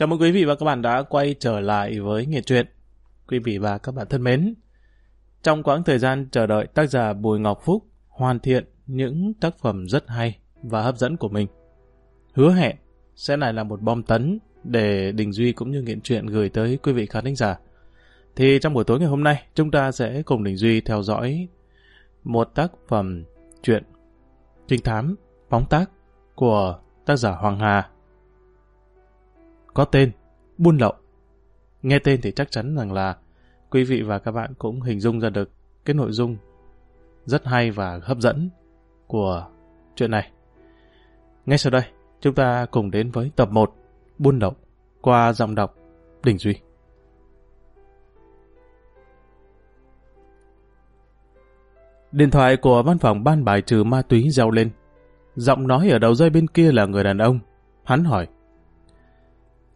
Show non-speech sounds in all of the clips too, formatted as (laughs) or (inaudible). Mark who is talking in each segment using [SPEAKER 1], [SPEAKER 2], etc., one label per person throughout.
[SPEAKER 1] Chào mừng quý vị và các bạn đã quay trở lại với Nghệ truyện. Quý vị và các bạn thân mến, trong quãng thời gian chờ đợi tác giả Bùi Ngọc Phúc hoàn thiện những tác phẩm rất hay và hấp dẫn của mình, hứa hẹn sẽ lại là một bom tấn để Đình Duy cũng như Nghệ truyện gửi tới quý vị khán thính giả. Thì trong buổi tối ngày hôm nay, chúng ta sẽ cùng Đình Duy theo dõi một tác phẩm truyện trinh thám, phóng tác của tác giả Hoàng Hà có tên Buôn Lậu. Nghe tên thì chắc chắn rằng là quý vị và các bạn cũng hình dung ra được cái nội dung rất hay và hấp dẫn của chuyện này. Ngay sau đây, chúng ta cùng đến với tập 1 Buôn Lậu qua giọng đọc Đình Duy. Điện thoại của văn phòng ban bài trừ ma túy reo lên. Giọng nói ở đầu dây bên kia là người đàn ông. Hắn hỏi.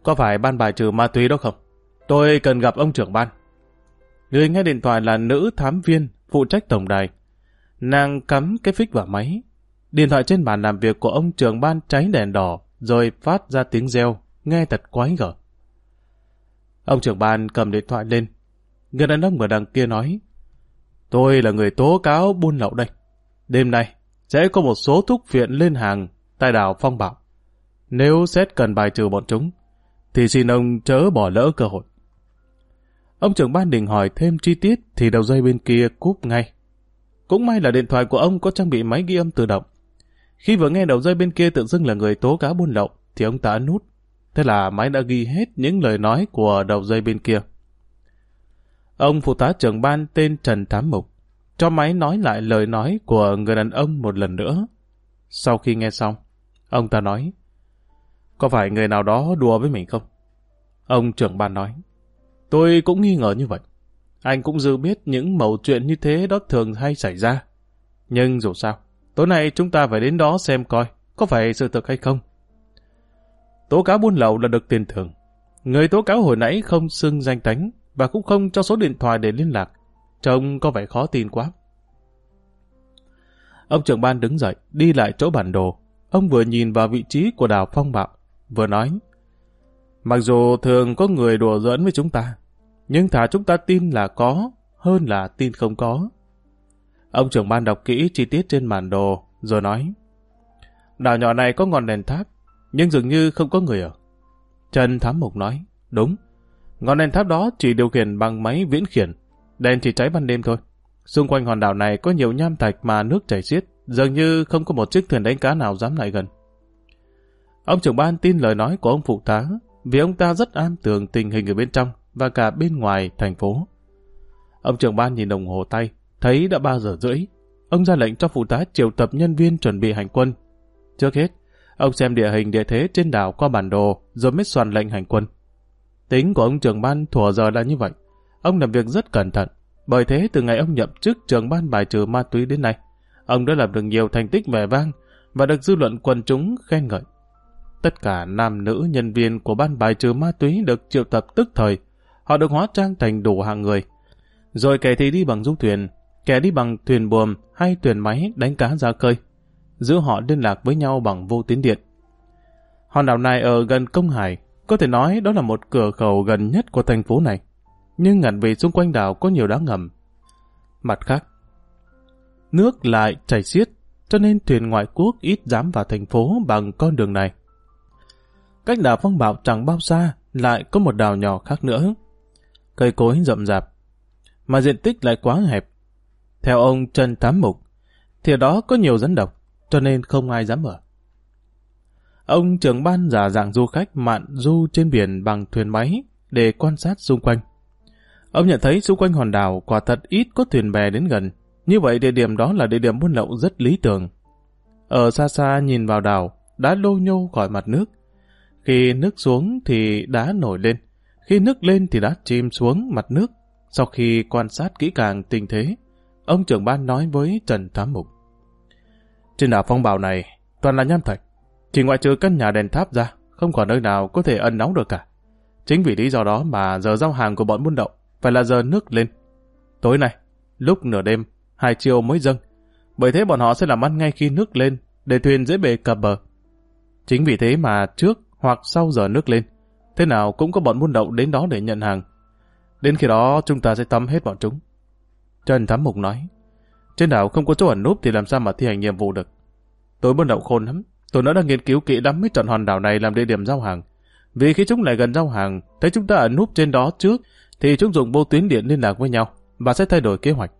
[SPEAKER 1] Có phải ban bài trừ ma túy đó không? Tôi cần gặp ông trưởng ban. Người nghe điện thoại là nữ thám viên, phụ trách tổng đài. Nàng cắm cái phích vào máy. Điện thoại trên bàn làm việc của ông trưởng ban cháy đèn đỏ, rồi phát ra tiếng reo, nghe thật quái gở. Ông trưởng ban cầm điện thoại lên. Người đàn ông ở đằng kia nói, Tôi là người tố cáo buôn lậu đây. Đêm nay, sẽ có một số thuốc viện lên hàng tại đảo Phong Bảo. Nếu xét cần bài trừ bọn chúng, thì xin ông chớ bỏ lỡ cơ hội. Ông trưởng ban định hỏi thêm chi tiết thì đầu dây bên kia cúp ngay. Cũng may là điện thoại của ông có trang bị máy ghi âm tự động. Khi vừa nghe đầu dây bên kia tự dưng là người tố cáo buôn lậu, thì ông ta ấn nút. Thế là máy đã ghi hết những lời nói của đầu dây bên kia. Ông phụ tá trưởng ban tên Trần Thám Mục cho máy nói lại lời nói của người đàn ông một lần nữa. Sau khi nghe xong, ông ta nói có phải người nào đó đùa với mình không? Ông trưởng ban nói. Tôi cũng nghi ngờ như vậy. Anh cũng dư biết những mẩu chuyện như thế đó thường hay xảy ra. Nhưng dù sao, tối nay chúng ta phải đến đó xem coi có phải sự thực hay không. Tố cáo buôn lậu là được tiền thưởng. Người tố cáo hồi nãy không xưng danh tánh và cũng không cho số điện thoại để liên lạc. Trông có vẻ khó tin quá. Ông trưởng ban đứng dậy, đi lại chỗ bản đồ. Ông vừa nhìn vào vị trí của đảo Phong Bạo, vừa nói. Mặc dù thường có người đùa giỡn với chúng ta, nhưng thả chúng ta tin là có, hơn là tin không có. Ông trưởng ban đọc kỹ chi tiết trên bản đồ, rồi nói. Đảo nhỏ này có ngọn đèn tháp, nhưng dường như không có người ở. Trần Thám Mục nói, đúng. Ngọn đèn tháp đó chỉ điều khiển bằng máy viễn khiển, đèn chỉ cháy ban đêm thôi. Xung quanh hòn đảo này có nhiều nham thạch mà nước chảy xiết, dường như không có một chiếc thuyền đánh cá nào dám lại gần. Ông trưởng ban tin lời nói của ông phụ tá, vì ông ta rất an tường tình hình ở bên trong và cả bên ngoài thành phố. Ông trưởng ban nhìn đồng hồ tay, thấy đã 3 giờ rưỡi. Ông ra lệnh cho phụ tá triệu tập nhân viên chuẩn bị hành quân. Trước hết, ông xem địa hình địa thế trên đảo qua bản đồ rồi mới soạn lệnh hành quân. Tính của ông trưởng ban thủa giờ là như vậy. Ông làm việc rất cẩn thận. Bởi thế từ ngày ông nhậm chức trưởng ban bài trừ ma túy đến nay, ông đã làm được nhiều thành tích vẻ vang và được dư luận quần chúng khen ngợi. Tất cả nam nữ nhân viên của ban bài trừ ma túy được triệu tập tức thời. Họ được hóa trang thành đủ hạng người. Rồi kẻ thì đi bằng du thuyền, kẻ đi bằng thuyền buồm hay thuyền máy đánh cá ra khơi. Giữ họ liên lạc với nhau bằng vô tuyến điện. Hòn đảo này ở gần Công Hải, có thể nói đó là một cửa khẩu gần nhất của thành phố này. Nhưng ngặt vì xung quanh đảo có nhiều đá ngầm. Mặt khác, nước lại chảy xiết, cho nên thuyền ngoại quốc ít dám vào thành phố bằng con đường này. Cách đảo phong bạo chẳng bao xa, lại có một đảo nhỏ khác nữa. Cây cối rậm rạp, mà diện tích lại quá hẹp. Theo ông Trần Tám Mục, thì ở đó có nhiều rắn độc, cho nên không ai dám ở. Ông trưởng ban giả dạng du khách mạn du trên biển bằng thuyền máy để quan sát xung quanh. Ông nhận thấy xung quanh hòn đảo quả thật ít có thuyền bè đến gần. Như vậy địa điểm đó là địa điểm buôn lậu rất lý tưởng. Ở xa xa nhìn vào đảo, đã lô nhô khỏi mặt nước. Khi nước xuống thì đá nổi lên. Khi nước lên thì đá chìm xuống mặt nước. Sau khi quan sát kỹ càng tình thế, ông trưởng ban nói với Trần Thám Mục. Trên đảo phong bào này, toàn là nham thạch. Chỉ ngoại trừ căn nhà đèn tháp ra, không còn nơi nào có thể ẩn nóng được cả. Chính vì lý do đó mà giờ giao hàng của bọn buôn động phải là giờ nước lên. Tối nay, lúc nửa đêm, hai chiều mới dâng. Bởi thế bọn họ sẽ làm ăn ngay khi nước lên, để thuyền dễ bề cập bờ. Chính vì thế mà trước hoặc sau giờ nước lên, thế nào cũng có bọn buôn đậu đến đó để nhận hàng. Đến khi đó chúng ta sẽ tắm hết bọn chúng. Trần Thám Mục nói, trên đảo không có chỗ ẩn núp thì làm sao mà thi hành nhiệm vụ được. Tôi buôn đậu khôn lắm, tôi nó đang nghiên cứu kỹ lắm mới chọn hòn đảo này làm địa điểm giao hàng. Vì khi chúng lại gần giao hàng, thấy chúng ta ẩn núp trên đó trước, thì chúng dùng vô tuyến điện liên lạc với nhau và sẽ thay đổi kế hoạch.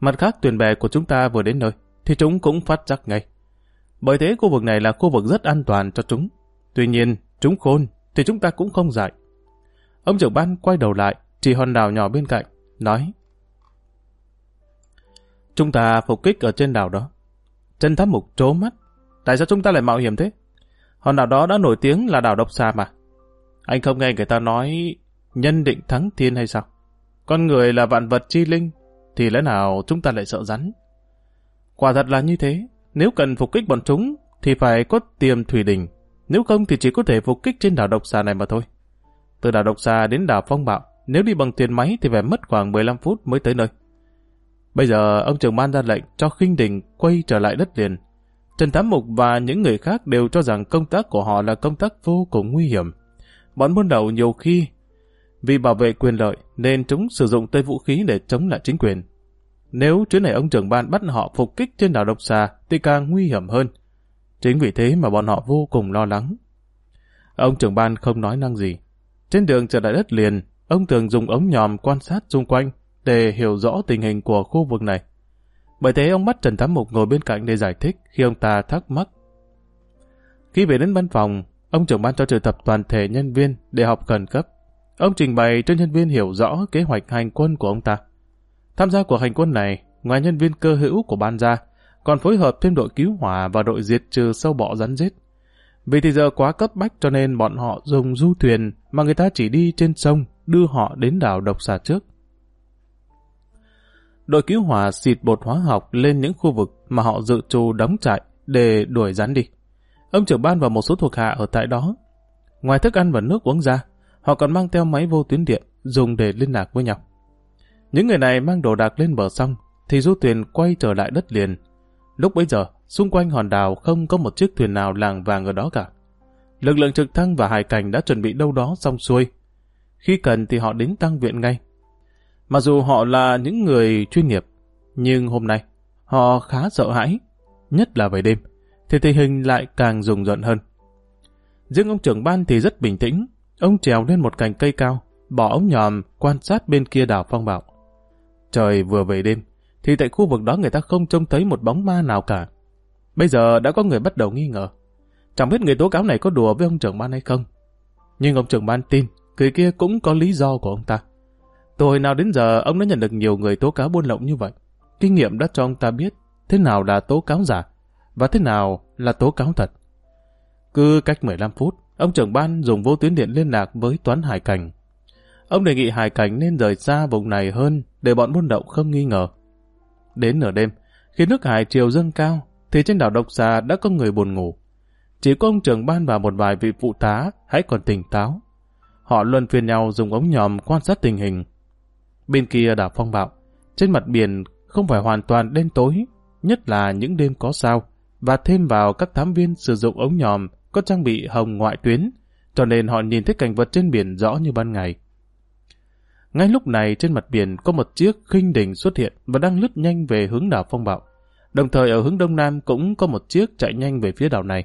[SPEAKER 1] Mặt khác, thuyền bè của chúng ta vừa đến nơi, thì chúng cũng phát giác ngay. Bởi thế khu vực này là khu vực rất an toàn cho chúng. Tuy nhiên, chúng khôn, thì chúng ta cũng không dạy. Ông trưởng ban quay đầu lại, chỉ hòn đảo nhỏ bên cạnh, nói Chúng ta phục kích ở trên đảo đó. Trần tháp Mục trố mắt. Tại sao chúng ta lại mạo hiểm thế? Hòn đảo đó đã nổi tiếng là đảo độc xà mà. Anh không nghe người ta nói nhân định thắng thiên hay sao? Con người là vạn vật chi linh, thì lẽ nào chúng ta lại sợ rắn? Quả thật là như thế. Nếu cần phục kích bọn chúng, thì phải có tiềm thủy đình. Nếu không thì chỉ có thể phục kích trên đảo độc xà này mà thôi. Từ đảo độc xà đến đảo phong bạo, nếu đi bằng thuyền máy thì phải mất khoảng 15 phút mới tới nơi. Bây giờ ông trưởng ban ra lệnh cho khinh đình quay trở lại đất liền. Trần Thám Mục và những người khác đều cho rằng công tác của họ là công tác vô cùng nguy hiểm. Bọn buôn đầu nhiều khi vì bảo vệ quyền lợi nên chúng sử dụng tới vũ khí để chống lại chính quyền. Nếu chuyến này ông trưởng ban bắt họ phục kích trên đảo Độc Xà thì càng nguy hiểm hơn. Chính vì thế mà bọn họ vô cùng lo lắng. Ông trưởng ban không nói năng gì. Trên đường trở lại đất liền, ông thường dùng ống nhòm quan sát xung quanh để hiểu rõ tình hình của khu vực này. Bởi thế ông bắt Trần Thám Mục ngồi bên cạnh để giải thích khi ông ta thắc mắc. Khi về đến văn phòng, ông trưởng ban cho triệu tập toàn thể nhân viên để họp khẩn cấp. Ông trình bày cho nhân viên hiểu rõ kế hoạch hành quân của ông ta. Tham gia cuộc hành quân này, ngoài nhân viên cơ hữu của ban ra, còn phối hợp thêm đội cứu hỏa và đội diệt trừ sâu bọ rắn rết. Vì thì giờ quá cấp bách cho nên bọn họ dùng du thuyền mà người ta chỉ đi trên sông đưa họ đến đảo độc xà trước. Đội cứu hỏa xịt bột hóa học lên những khu vực mà họ dự trù đóng trại để đuổi rắn đi. Ông trưởng ban và một số thuộc hạ ở tại đó. Ngoài thức ăn và nước uống ra, họ còn mang theo máy vô tuyến điện dùng để liên lạc với nhau. Những người này mang đồ đạc lên bờ sông, thì du thuyền quay trở lại đất liền. Lúc bấy giờ, xung quanh hòn đảo không có một chiếc thuyền nào làng vàng ở đó cả. Lực lượng trực thăng và hải cảnh đã chuẩn bị đâu đó xong xuôi. Khi cần thì họ đến tăng viện ngay. Mặc dù họ là những người chuyên nghiệp, nhưng hôm nay họ khá sợ hãi, nhất là về đêm, thì tình hình lại càng rùng rợn hơn. Riêng ông trưởng ban thì rất bình tĩnh, ông trèo lên một cành cây cao, bỏ ống nhòm quan sát bên kia đảo phong bạo. Trời vừa về đêm, thì tại khu vực đó người ta không trông thấy một bóng ma nào cả. Bây giờ đã có người bắt đầu nghi ngờ. Chẳng biết người tố cáo này có đùa với ông trưởng ban hay không. Nhưng ông trưởng ban tin, người kia cũng có lý do của ông ta. Từ hồi nào đến giờ ông đã nhận được nhiều người tố cáo buôn lậu như vậy. Kinh nghiệm đã cho ông ta biết thế nào là tố cáo giả và thế nào là tố cáo thật. Cứ cách 15 phút, ông trưởng ban dùng vô tuyến điện liên lạc với toán hải cảnh. Ông đề nghị hải cảnh nên rời xa vùng này hơn để bọn buôn lậu không nghi ngờ. Đến nửa đêm, khi nước hải chiều dâng cao, thì trên đảo Độc Xà đã có người buồn ngủ. Chỉ có ông trưởng ban và một vài vị phụ tá hãy còn tỉnh táo. Họ luân phiên nhau dùng ống nhòm quan sát tình hình. Bên kia đảo phong bạo, trên mặt biển không phải hoàn toàn đêm tối, nhất là những đêm có sao, và thêm vào các thám viên sử dụng ống nhòm có trang bị hồng ngoại tuyến, cho nên họ nhìn thấy cảnh vật trên biển rõ như ban ngày. Ngay lúc này trên mặt biển có một chiếc khinh đỉnh xuất hiện và đang lướt nhanh về hướng đảo phong bạo. Đồng thời ở hướng đông nam cũng có một chiếc chạy nhanh về phía đảo này.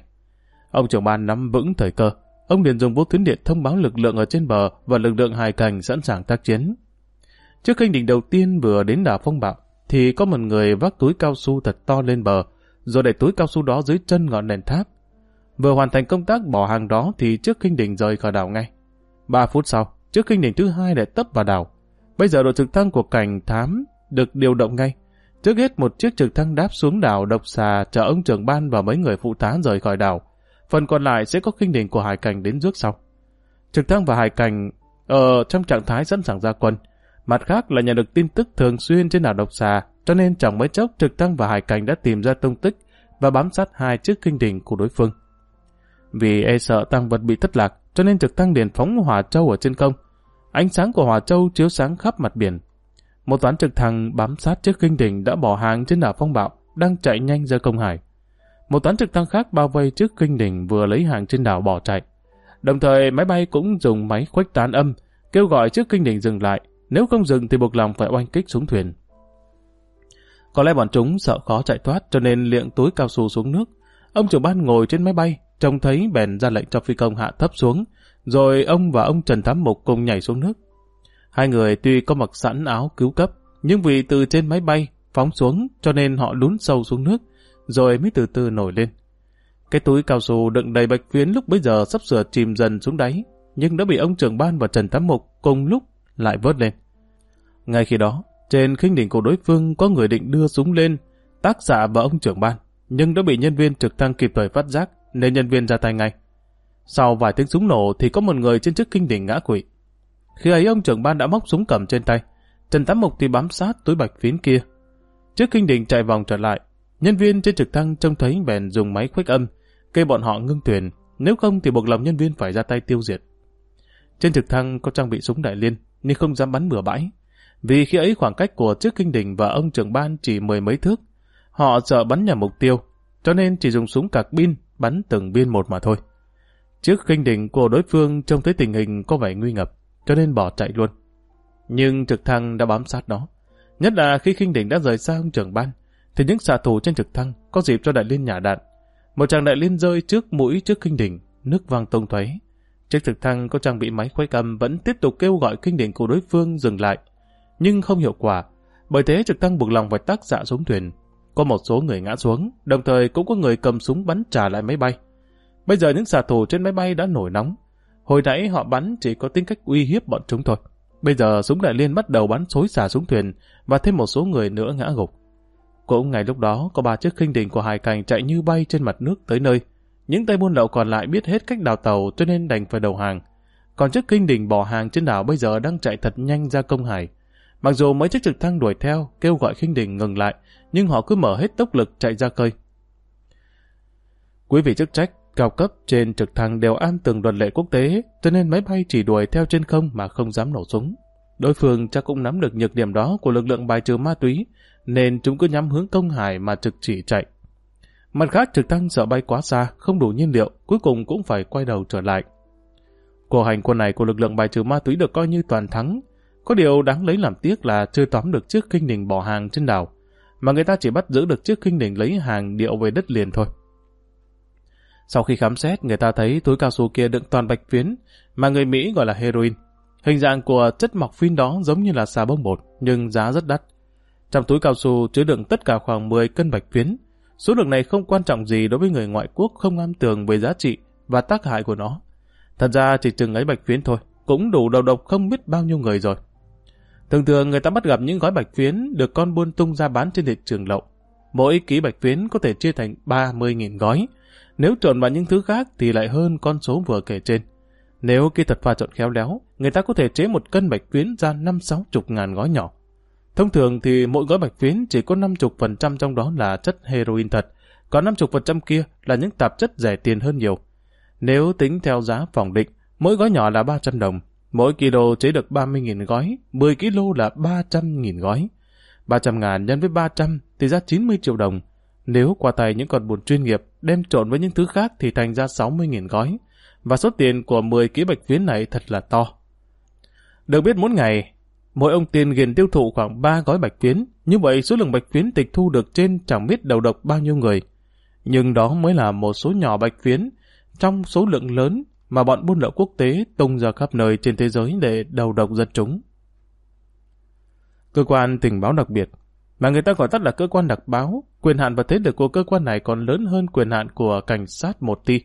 [SPEAKER 1] Ông trưởng ban nắm vững thời cơ, ông liền dùng vô tuyến điện thông báo lực lượng ở trên bờ và lực lượng hải cảnh sẵn sàng tác chiến. Trước khinh đỉnh đầu tiên vừa đến đảo phong bạo, thì có một người vác túi cao su thật to lên bờ, rồi để túi cao su đó dưới chân ngọn đèn tháp. Vừa hoàn thành công tác bỏ hàng đó thì trước khinh đỉnh rời khỏi đảo ngay. Ba phút sau, trước khinh đỉnh thứ hai lại tấp vào đảo. Bây giờ đội trực thăng của cảnh thám được điều động ngay. Trước hết một chiếc trực thăng đáp xuống đảo độc xà chở ông trưởng ban và mấy người phụ tá rời khỏi đảo. Phần còn lại sẽ có khinh đỉnh của hải cảnh đến rước sau. Trực thăng và hải cảnh ở trong trạng thái sẵn sàng ra quân. Mặt khác là nhận được tin tức thường xuyên trên đảo độc xà, cho nên chẳng mấy chốc trực thăng và hải cảnh đã tìm ra tung tích và bám sát hai chiếc kinh đỉnh của đối phương. Vì e sợ tăng vật bị thất lạc, cho nên trực tăng liền phóng hỏa châu ở trên không. Ánh sáng của hỏa châu chiếu sáng khắp mặt biển. Một toán trực thăng bám sát chiếc kinh đỉnh đã bỏ hàng trên đảo phong bạo, đang chạy nhanh ra công hải. Một toán trực thăng khác bao vây trước kinh đỉnh vừa lấy hàng trên đảo bỏ chạy. Đồng thời máy bay cũng dùng máy khuếch tán âm, kêu gọi trước kinh đình dừng lại, nếu không dừng thì buộc lòng phải oanh kích xuống thuyền. Có lẽ bọn chúng sợ khó chạy thoát cho nên liệng túi cao su xuống nước. Ông trưởng ban ngồi trên máy bay, trông thấy bèn ra lệnh cho phi công hạ thấp xuống, rồi ông và ông Trần Thám Mục cùng nhảy xuống nước. Hai người tuy có mặc sẵn áo cứu cấp, nhưng vì từ trên máy bay phóng xuống cho nên họ lún sâu xuống nước, rồi mới từ từ nổi lên. Cái túi cao su đựng đầy bạch phiến lúc bấy giờ sắp sửa chìm dần xuống đáy, nhưng đã bị ông trưởng ban và Trần Thám Mục cùng lúc lại vớt lên. Ngay khi đó, trên khinh đỉnh của đối phương có người định đưa súng lên, tác xạ vào ông trưởng ban, nhưng đã bị nhân viên trực thăng kịp thời phát giác, nên nhân viên ra tay ngay. Sau vài tiếng súng nổ thì có một người trên chiếc kinh đỉnh ngã quỵ. Khi ấy ông trưởng ban đã móc súng cầm trên tay, Trần Tám Mục thì bám sát túi bạch phiến kia. Trước kinh đỉnh chạy vòng trở lại, nhân viên trên trực thăng trông thấy bèn dùng máy khuếch âm, kêu bọn họ ngưng thuyền, nếu không thì buộc lòng nhân viên phải ra tay tiêu diệt. Trên trực thăng có trang bị súng đại liên, nhưng không dám bắn bừa bãi. Vì khi ấy khoảng cách của trước kinh đỉnh và ông trưởng ban chỉ mười mấy thước, họ sợ bắn nhầm mục tiêu, cho nên chỉ dùng súng cạc pin bắn từng viên một mà thôi. Trước kinh đỉnh của đối phương trông thấy tình hình có vẻ nguy ngập, cho nên bỏ chạy luôn. Nhưng trực thăng đã bám sát nó. Nhất là khi kinh đỉnh đã rời xa ông trưởng ban, thì những xạ thủ trên trực thăng có dịp cho đại liên nhả đạn. Một chàng đại liên rơi trước mũi trước kinh đỉnh, nước vang tông thuế. Chiếc trực thăng có trang bị máy khuấy cầm vẫn tiếp tục kêu gọi kinh đỉnh của đối phương dừng lại, nhưng không hiệu quả. Bởi thế trực thăng buộc lòng phải tác dạ xuống thuyền. Có một số người ngã xuống, đồng thời cũng có người cầm súng bắn trả lại máy bay. Bây giờ những xạ thủ trên máy bay đã nổi nóng. Hồi nãy họ bắn chỉ có tính cách uy hiếp bọn chúng thôi. Bây giờ súng đại liên bắt đầu bắn xối xả xuống thuyền và thêm một số người nữa ngã gục. Cũng ngày lúc đó có ba chiếc khinh đình của hải cảnh chạy như bay trên mặt nước tới nơi. Những tay buôn lậu còn lại biết hết cách đào tàu cho nên đành phải đầu hàng. Còn chiếc kinh đình bỏ hàng trên đảo bây giờ đang chạy thật nhanh ra công hải. Mặc dù mấy chiếc trực thăng đuổi theo, kêu gọi khinh đình ngừng lại, nhưng họ cứ mở hết tốc lực chạy ra khơi. Quý vị chức trách, cao cấp trên trực thăng đều an tường luật lệ quốc tế, cho nên máy bay chỉ đuổi theo trên không mà không dám nổ súng. Đối phương chắc cũng nắm được nhược điểm đó của lực lượng bài trừ ma túy, nên chúng cứ nhắm hướng công hải mà trực chỉ chạy. Mặt khác trực thăng sợ bay quá xa, không đủ nhiên liệu, cuối cùng cũng phải quay đầu trở lại. Cuộc hành quân này của lực lượng bài trừ ma túy được coi như toàn thắng, có điều đáng lấy làm tiếc là chưa tóm được chiếc kinh đình bỏ hàng trên đảo, mà người ta chỉ bắt giữ được chiếc kinh đình lấy hàng điệu về đất liền thôi. Sau khi khám xét, người ta thấy túi cao su kia đựng toàn bạch phiến, mà người Mỹ gọi là heroin. Hình dạng của chất mọc phin đó giống như là xà bông bột, nhưng giá rất đắt. Trong túi cao su chứa đựng tất cả khoảng 10 cân bạch phiến. Số lượng này không quan trọng gì đối với người ngoại quốc không am tường về giá trị và tác hại của nó. Thật ra chỉ chừng ấy bạch phiến thôi, cũng đủ đầu độc không biết bao nhiêu người rồi. Thường thường người ta bắt gặp những gói bạch phiến được con buôn tung ra bán trên thị trường lậu. Mỗi ký bạch phiến có thể chia thành 30.000 gói. Nếu trộn vào những thứ khác thì lại hơn con số vừa kể trên. Nếu kỹ thuật pha trộn khéo léo, người ta có thể chế một cân bạch phiến ra 5-6 chục ngàn gói nhỏ. Thông thường thì mỗi gói bạch phiến chỉ có 50% trong đó là chất heroin thật, còn 50% kia là những tạp chất rẻ tiền hơn nhiều. Nếu tính theo giá phòng định, mỗi gói nhỏ là 300 đồng, Mỗi kilo chế được 30.000 gói, 10 kilo là 300.000 gói. 300 ngàn nhân với 300 thì ra 90 triệu đồng. Nếu qua tay những con buồn chuyên nghiệp đem trộn với những thứ khác thì thành ra 60.000 gói. Và số tiền của 10 ký bạch phiến này thật là to. Được biết mỗi ngày, mỗi ông tiền ghiền tiêu thụ khoảng 3 gói bạch phiến. Như vậy số lượng bạch phiến tịch thu được trên chẳng biết đầu độc bao nhiêu người. Nhưng đó mới là một số nhỏ bạch phiến trong số lượng lớn mà bọn buôn lậu quốc tế tung ra khắp nơi trên thế giới để đầu độc dân chúng. Cơ quan tình báo đặc biệt, mà người ta gọi tắt là cơ quan đặc báo, quyền hạn và thế lực của cơ quan này còn lớn hơn quyền hạn của cảnh sát một ti.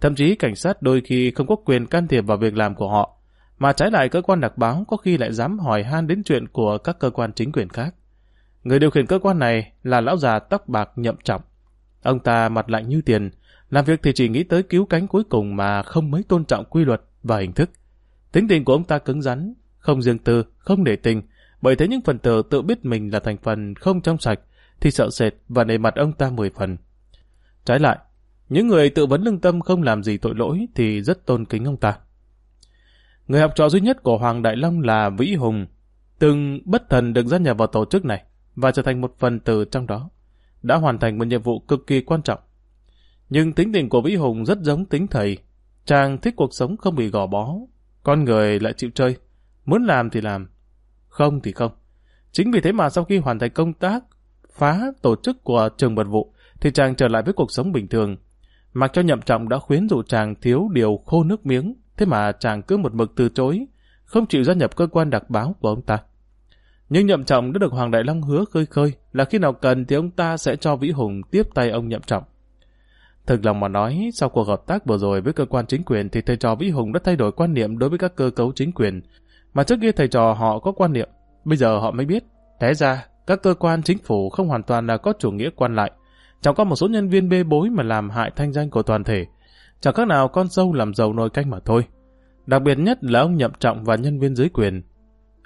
[SPEAKER 1] Thậm chí cảnh sát đôi khi không có quyền can thiệp vào việc làm của họ, mà trái lại cơ quan đặc báo có khi lại dám hỏi han đến chuyện của các cơ quan chính quyền khác. Người điều khiển cơ quan này là lão già tóc bạc nhậm trọng. Ông ta mặt lạnh như tiền, làm việc thì chỉ nghĩ tới cứu cánh cuối cùng mà không mấy tôn trọng quy luật và hình thức. Tính tình của ông ta cứng rắn, không riêng tư, không để tình, bởi thế những phần tử tự biết mình là thành phần không trong sạch thì sợ sệt và nề mặt ông ta mười phần. Trái lại, những người tự vấn lương tâm không làm gì tội lỗi thì rất tôn kính ông ta. Người học trò duy nhất của Hoàng Đại Long là Vĩ Hùng, từng bất thần được gia nhập vào tổ chức này và trở thành một phần tử trong đó, đã hoàn thành một nhiệm vụ cực kỳ quan trọng. Nhưng tính tình của Vĩ Hùng rất giống tính thầy. Chàng thích cuộc sống không bị gò bó, con người lại chịu chơi, muốn làm thì làm, không thì không. Chính vì thế mà sau khi hoàn thành công tác, phá tổ chức của trường mật vụ, thì chàng trở lại với cuộc sống bình thường. Mặc cho nhậm trọng đã khuyến dụ chàng thiếu điều khô nước miếng, thế mà chàng cứ một mực từ chối, không chịu gia nhập cơ quan đặc báo của ông ta. Nhưng nhậm trọng đã được Hoàng Đại Long hứa khơi khơi là khi nào cần thì ông ta sẽ cho Vĩ Hùng tiếp tay ông nhậm trọng. Thực lòng mà nói, sau cuộc hợp tác vừa rồi với cơ quan chính quyền thì thầy trò Vĩ Hùng đã thay đổi quan niệm đối với các cơ cấu chính quyền. Mà trước kia thầy trò họ có quan niệm, bây giờ họ mới biết. thế ra, các cơ quan chính phủ không hoàn toàn là có chủ nghĩa quan lại. Chẳng có một số nhân viên bê bối mà làm hại thanh danh của toàn thể. Chẳng khác nào con sâu làm giàu nồi canh mà thôi. Đặc biệt nhất là ông nhậm trọng và nhân viên dưới quyền.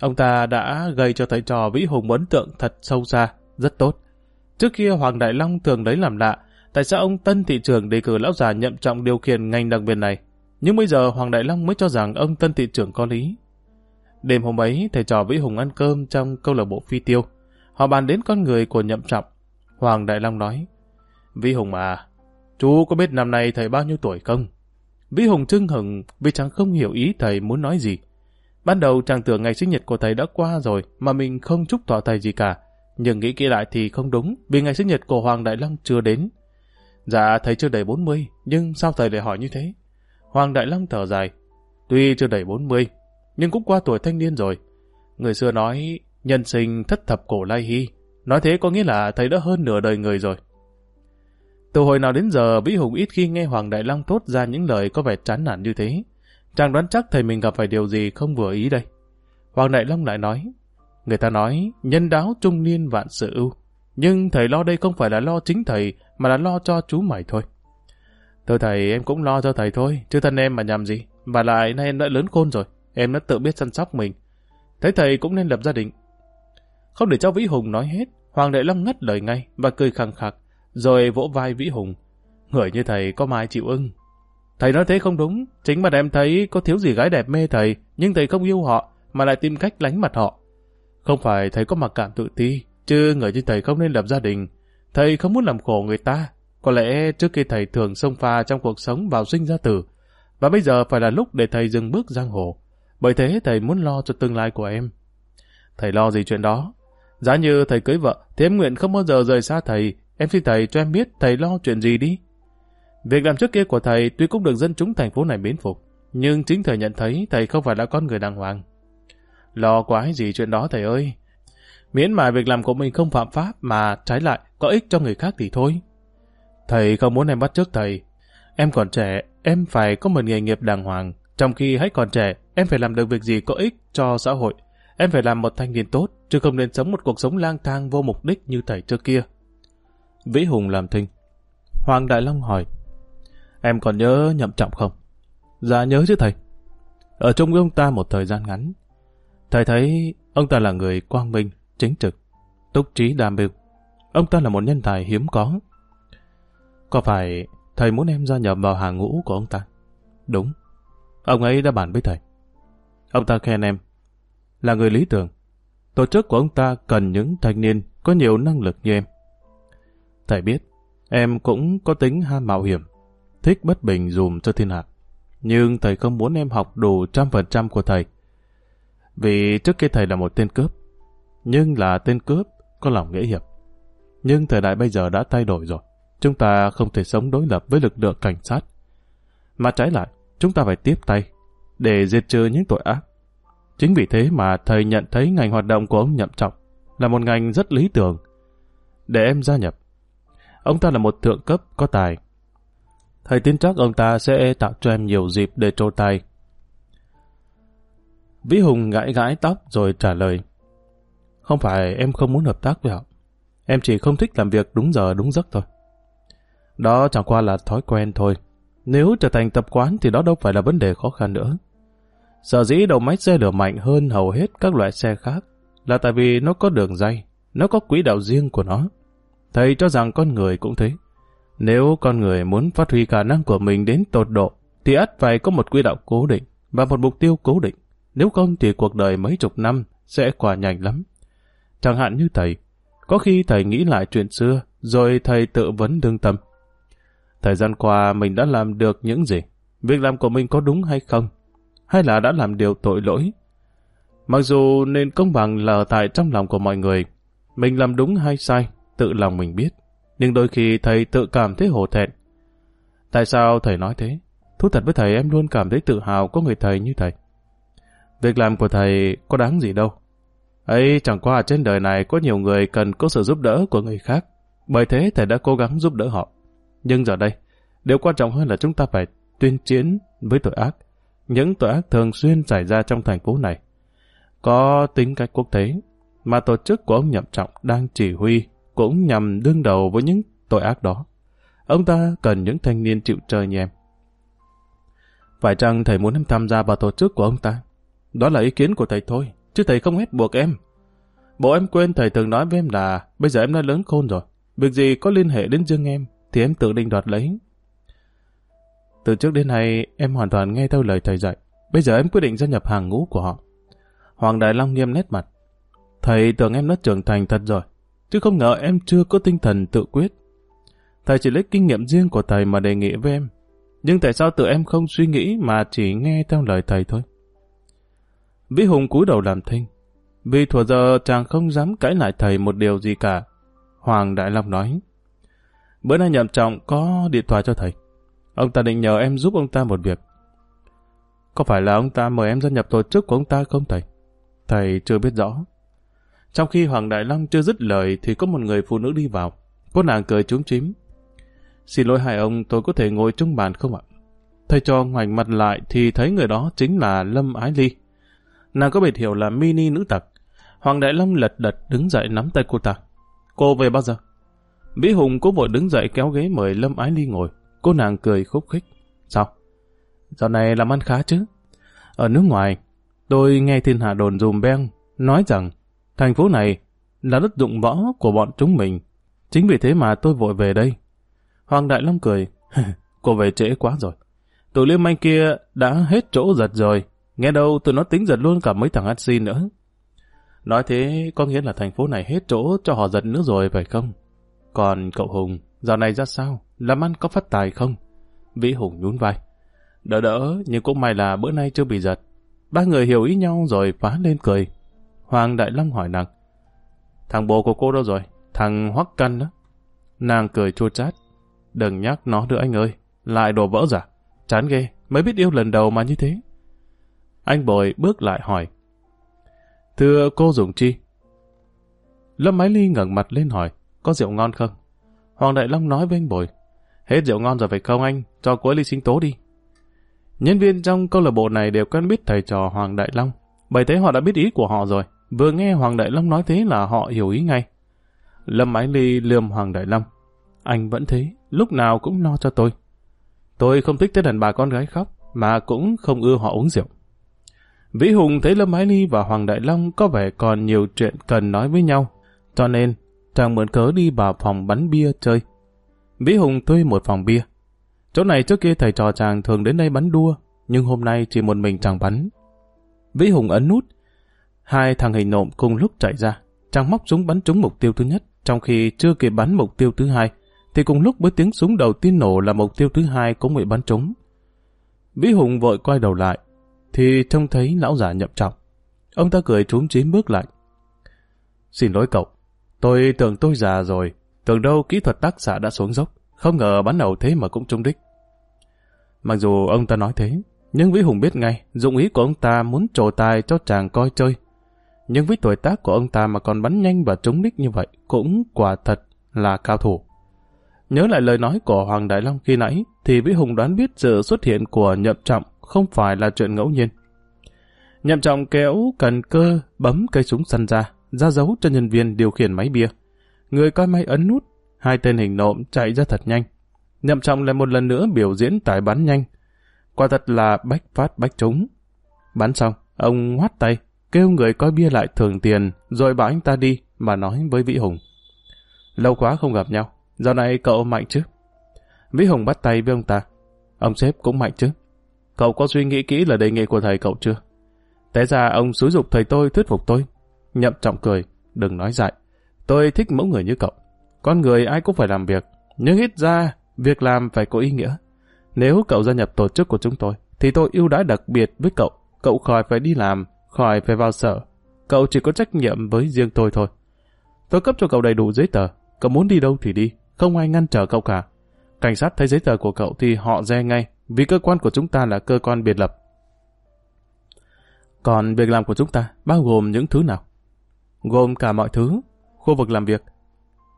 [SPEAKER 1] Ông ta đã gây cho thầy trò Vĩ Hùng ấn tượng thật sâu xa, rất tốt. Trước kia Hoàng Đại Long thường lấy làm lạ, tại sao ông Tân Thị trưởng đề cử lão già nhậm trọng điều khiển ngành đặc biệt này. Nhưng bây giờ Hoàng Đại Long mới cho rằng ông Tân Thị Trưởng có lý. Đêm hôm ấy, thầy trò Vĩ Hùng ăn cơm trong câu lạc bộ phi tiêu. Họ bàn đến con người của nhậm trọng. Hoàng Đại Long nói, Vĩ Hùng à, chú có biết năm nay thầy bao nhiêu tuổi không? Vĩ Hùng trưng hừng vì chẳng không hiểu ý thầy muốn nói gì. Ban đầu chàng tưởng ngày sinh nhật của thầy đã qua rồi mà mình không chúc thọ thầy gì cả. Nhưng nghĩ kỹ lại thì không đúng vì ngày sinh nhật của Hoàng Đại Long chưa đến. Dạ thầy chưa đầy 40 nhưng sao thầy lại hỏi như thế? Hoàng Đại Long thở dài. Tuy chưa đầy 40 nhưng cũng qua tuổi thanh niên rồi. Người xưa nói nhân sinh thất thập cổ lai hy. Nói thế có nghĩa là thầy đã hơn nửa đời người rồi. Từ hồi nào đến giờ Vĩ Hùng ít khi nghe Hoàng Đại Long thốt ra những lời có vẻ chán nản như thế. Chàng đoán chắc thầy mình gặp phải điều gì không vừa ý đây. Hoàng Đại Long lại nói, người ta nói nhân đáo trung niên vạn sự ưu. Nhưng thầy lo đây không phải là lo chính thầy, mà là lo cho chú mày thôi. Thưa thầy, em cũng lo cho thầy thôi, chứ thân em mà nhầm gì. Và lại nay em đã lớn khôn rồi, em đã tự biết săn sóc mình. Thấy thầy cũng nên lập gia đình. Không để cho Vĩ Hùng nói hết, Hoàng Đại Long ngắt lời ngay và cười khẳng khặc, rồi vỗ vai Vĩ Hùng. Người như thầy có mai chịu ưng. Thầy nói thế không đúng, chính mặt em thấy có thiếu gì gái đẹp mê thầy, nhưng thầy không yêu họ, mà lại tìm cách lánh mặt họ. Không phải thầy có mặc cảm tự ti, chứ người như thầy không nên lập gia đình. Thầy không muốn làm khổ người ta. Có lẽ trước kia thầy thường xông pha trong cuộc sống vào sinh ra tử, và bây giờ phải là lúc để thầy dừng bước giang hồ. Bởi thế thầy muốn lo cho tương lai của em. Thầy lo gì chuyện đó? Giá như thầy cưới vợ, thì em nguyện không bao giờ rời xa thầy. Em xin thầy cho em biết thầy lo chuyện gì đi. Việc làm trước kia của thầy tuy cũng được dân chúng thành phố này mến phục, nhưng chính thầy nhận thấy thầy không phải là con người đàng hoàng. Lo quái gì chuyện đó thầy ơi. Miễn mà việc làm của mình không phạm pháp mà trái lại có ích cho người khác thì thôi. Thầy không muốn em bắt trước thầy. Em còn trẻ, em phải có một nghề nghiệp đàng hoàng. Trong khi hãy còn trẻ, em phải làm được việc gì có ích cho xã hội. Em phải làm một thanh niên tốt, chứ không nên sống một cuộc sống lang thang vô mục đích như thầy trước kia. Vĩ Hùng làm thinh. Hoàng Đại Long hỏi. Em còn nhớ nhậm trọng không? Dạ nhớ chứ thầy. Ở chung với ông ta một thời gian ngắn. Thầy thấy ông ta là người quang minh, chính trực, túc trí đam mưu. Ông ta là một nhân tài hiếm có. Có phải thầy muốn em gia nhập vào hàng ngũ của ông ta? Đúng. Ông ấy đã bàn với thầy. Ông ta khen em. Là người lý tưởng. Tổ chức của ông ta cần những thanh niên có nhiều năng lực như em. Thầy biết, em cũng có tính ham mạo hiểm thích bất bình dùm cho thiên hạ. Nhưng thầy không muốn em học đủ trăm phần trăm của thầy. Vì trước kia thầy là một tên cướp, nhưng là tên cướp có lòng nghĩa hiệp. Nhưng thời đại bây giờ đã thay đổi rồi. Chúng ta không thể sống đối lập với lực lượng cảnh sát. Mà trái lại, chúng ta phải tiếp tay để diệt trừ những tội ác. Chính vì thế mà thầy nhận thấy ngành hoạt động của ông Nhậm Trọng là một ngành rất lý tưởng để em gia nhập. Ông ta là một thượng cấp có tài, Thầy tin chắc ông ta sẽ tạo cho em nhiều dịp để trô tay. Vĩ Hùng gãi gãi tóc rồi trả lời. Không phải em không muốn hợp tác với họ. Em chỉ không thích làm việc đúng giờ đúng giấc thôi. Đó chẳng qua là thói quen thôi. Nếu trở thành tập quán thì đó đâu phải là vấn đề khó khăn nữa. Sở dĩ đầu máy xe lửa mạnh hơn hầu hết các loại xe khác là tại vì nó có đường dây, nó có quỹ đạo riêng của nó. Thầy cho rằng con người cũng thế. Nếu con người muốn phát huy khả năng của mình đến tột độ, thì ắt phải có một quỹ đạo cố định và một mục tiêu cố định. Nếu không thì cuộc đời mấy chục năm sẽ qua nhanh lắm. Chẳng hạn như thầy, có khi thầy nghĩ lại chuyện xưa, rồi thầy tự vấn đương tâm. Thời gian qua mình đã làm được những gì? việc làm của mình có đúng hay không, hay là đã làm điều tội lỗi. Mặc dù nên công bằng là ở tại trong lòng của mọi người, mình làm đúng hay sai, tự lòng mình biết, nhưng đôi khi thầy tự cảm thấy hổ thẹn. Tại sao thầy nói thế? Thú thật với thầy em luôn cảm thấy tự hào có người thầy như thầy. Việc làm của thầy có đáng gì đâu ấy chẳng qua trên đời này có nhiều người cần có sự giúp đỡ của người khác. Bởi thế thầy đã cố gắng giúp đỡ họ. Nhưng giờ đây, điều quan trọng hơn là chúng ta phải tuyên chiến với tội ác. Những tội ác thường xuyên xảy ra trong thành phố này. Có tính cách quốc tế, mà tổ chức của ông Nhậm Trọng đang chỉ huy cũng nhằm đương đầu với những tội ác đó. Ông ta cần những thanh niên chịu chơi như em. Phải chăng thầy muốn em tham gia vào tổ chức của ông ta? Đó là ý kiến của thầy thôi, chứ thầy không ép buộc em. Bộ em quên thầy từng nói với em là, bây giờ em đã lớn khôn rồi. Việc gì có liên hệ đến riêng em, thì em tự định đoạt lấy. Từ trước đến nay, em hoàn toàn nghe theo lời thầy dạy. Bây giờ em quyết định gia nhập hàng ngũ của họ. Hoàng Đại Long nghiêm nét mặt. Thầy tưởng em đã trưởng thành thật rồi. Chứ không ngờ em chưa có tinh thần tự quyết. Thầy chỉ lấy kinh nghiệm riêng của thầy mà đề nghị với em. Nhưng tại sao tự em không suy nghĩ mà chỉ nghe theo lời thầy thôi? Vĩ Hùng cúi đầu làm thinh. Vì thuở giờ chàng không dám cãi lại thầy một điều gì cả. Hoàng Đại Long nói. Bữa nay nhậm trọng có điện thoại cho thầy. Ông ta định nhờ em giúp ông ta một việc. Có phải là ông ta mời em gia nhập tổ chức của ông ta không thầy? Thầy chưa biết rõ. Trong khi Hoàng Đại Long chưa dứt lời thì có một người phụ nữ đi vào. Cô nàng cười trúng chím. Xin lỗi hai ông, tôi có thể ngồi chung bàn không ạ? Thầy cho ngoảnh mặt lại thì thấy người đó chính là Lâm Ái Ly. Nàng có biệt hiệu là mini nữ tặc. Hoàng Đại Long lật đật đứng dậy nắm tay cô ta. Cô về bao giờ? Vĩ Hùng cũng vội đứng dậy kéo ghế mời Lâm Ái Ly ngồi. Cô nàng cười khúc khích. Sao? Giờ này làm ăn khá chứ? Ở nước ngoài, tôi nghe thiên hạ đồn dùm beng nói rằng thành phố này là đất dụng võ của bọn chúng mình. Chính vì thế mà tôi vội về đây. Hoàng Đại Long cười. (laughs) Cô về trễ quá rồi. Tụi liêm anh kia đã hết chỗ giật rồi. Nghe đâu tụi nó tính giật luôn cả mấy thằng ăn xin nữa. Nói thế có nghĩa là thành phố này hết chỗ cho họ giật nữa rồi phải không? Còn cậu Hùng, giờ này ra sao? Làm ăn có phát tài không? Vĩ Hùng nhún vai. Đỡ đỡ, nhưng cũng may là bữa nay chưa bị giật. Ba người hiểu ý nhau rồi phá lên cười. Hoàng Đại Long hỏi nàng. Thằng bồ của cô đâu rồi? Thằng Hoắc Căn đó. Nàng cười chua chát. Đừng nhắc nó nữa anh ơi. Lại đổ vỡ giả. Chán ghê, mới biết yêu lần đầu mà như thế. Anh bồi bước lại hỏi. Thưa cô dùng chi? Lâm Mái Ly ngẩng mặt lên hỏi. Có rượu ngon không? Hoàng Đại Long nói với anh bồi. Hết rượu ngon rồi phải không anh? Cho cuối ly sinh tố đi. Nhân viên trong câu lạc bộ này đều quen biết thầy trò Hoàng Đại Long. Bởi thế họ đã biết ý của họ rồi. Vừa nghe Hoàng Đại Long nói thế là họ hiểu ý ngay. Lâm Ái Ly lườm Hoàng Đại Long. Anh vẫn thế, lúc nào cũng lo cho tôi. Tôi không thích thấy đàn bà con gái khóc, mà cũng không ưa họ uống rượu. Vĩ Hùng thấy Lâm Ái Ly và Hoàng Đại Long có vẻ còn nhiều chuyện cần nói với nhau, cho nên chàng mượn cớ đi vào phòng bắn bia chơi. Vĩ Hùng thuê một phòng bia. Chỗ này trước kia thầy trò chàng thường đến đây bắn đua, nhưng hôm nay chỉ một mình chàng bắn. Vĩ Hùng ấn nút. Hai thằng hình nộm cùng lúc chạy ra. Chàng móc súng bắn trúng mục tiêu thứ nhất, trong khi chưa kịp bắn mục tiêu thứ hai, thì cùng lúc với tiếng súng đầu tiên nổ là mục tiêu thứ hai cũng bị bắn trúng. Vĩ Hùng vội quay đầu lại, thì trông thấy lão già nhậm trọng. Ông ta cười trúng chím bước lại. Xin lỗi cậu, tôi tưởng tôi già rồi, tưởng đâu kỹ thuật tác xạ đã xuống dốc, không ngờ bắn đầu thế mà cũng trúng đích. Mặc dù ông ta nói thế, nhưng Vĩ Hùng biết ngay, dụng ý của ông ta muốn trổ tài cho chàng coi chơi. Nhưng với tuổi tác của ông ta mà còn bắn nhanh và trúng đích như vậy, cũng quả thật là cao thủ. Nhớ lại lời nói của Hoàng Đại Long khi nãy, thì Vĩ Hùng đoán biết sự xuất hiện của nhậm trọng không phải là chuyện ngẫu nhiên. Nhậm trọng kéo cần cơ bấm cây súng săn ra, ra dấu cho nhân viên điều khiển máy bia. Người coi máy ấn nút, hai tên hình nộm chạy ra thật nhanh. Nhậm trọng lại một lần nữa biểu diễn tải bắn nhanh. Quả thật là bách phát bách trúng. Bắn xong, ông ngoát tay, kêu người coi bia lại thưởng tiền, rồi bảo anh ta đi, mà nói với Vĩ Hùng. Lâu quá không gặp nhau, giờ này cậu mạnh chứ? Vĩ Hùng bắt tay với ông ta. Ông sếp cũng mạnh chứ? Cậu có suy nghĩ kỹ là đề nghị của thầy cậu chưa? Té ra ông xúi dục thầy tôi thuyết phục tôi. Nhậm trọng cười, đừng nói dại. Tôi thích mẫu người như cậu. Con người ai cũng phải làm việc, nhưng ít ra việc làm phải có ý nghĩa. Nếu cậu gia nhập tổ chức của chúng tôi, thì tôi ưu đãi đặc biệt với cậu. Cậu khỏi phải đi làm, khỏi phải vào sở. Cậu chỉ có trách nhiệm với riêng tôi thôi. Tôi cấp cho cậu đầy đủ giấy tờ. Cậu muốn đi đâu thì đi, không ai ngăn trở cậu cả. Cảnh sát thấy giấy tờ của cậu thì họ re ngay, vì cơ quan của chúng ta là cơ quan biệt lập. Còn việc làm của chúng ta bao gồm những thứ nào? Gồm cả mọi thứ, khu vực làm việc.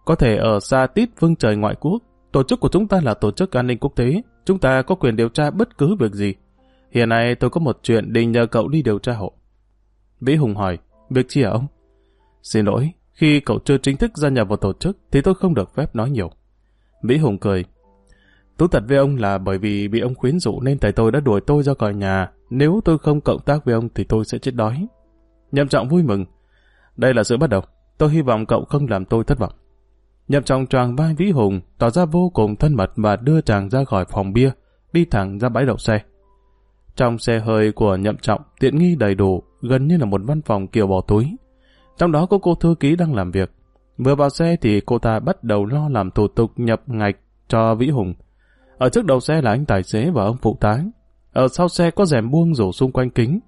[SPEAKER 1] Có thể ở xa tít vương trời ngoại quốc, tổ chức của chúng ta là tổ chức an ninh quốc tế, chúng ta có quyền điều tra bất cứ việc gì. Hiện nay tôi có một chuyện định nhờ cậu đi điều tra hộ. Vĩ Hùng hỏi, việc chi hả ông? Xin lỗi, khi cậu chưa chính thức gia nhập vào tổ chức thì tôi không được phép nói nhiều. Vĩ Hùng cười. Tú thật với ông là bởi vì bị ông khuyến dụ nên thầy tôi đã đuổi tôi ra khỏi nhà. Nếu tôi không cộng tác với ông thì tôi sẽ chết đói. Nhậm trọng vui mừng. Đây là sự bắt đầu. Tôi hy vọng cậu không làm tôi thất vọng. Nhậm trọng tràng vai Vĩ Hùng, tỏ ra vô cùng thân mật và đưa chàng ra khỏi phòng bia, đi thẳng ra bãi đậu xe. Trong xe hơi của nhậm trọng, tiện nghi đầy đủ, gần như là một văn phòng kiểu bỏ túi. Trong đó có cô thư ký đang làm việc. Vừa vào xe thì cô ta bắt đầu lo làm thủ tục nhập ngạch cho Vĩ Hùng. Ở trước đầu xe là anh tài xế và ông phụ tá. Ở sau xe có rèm buông rủ xung quanh kính.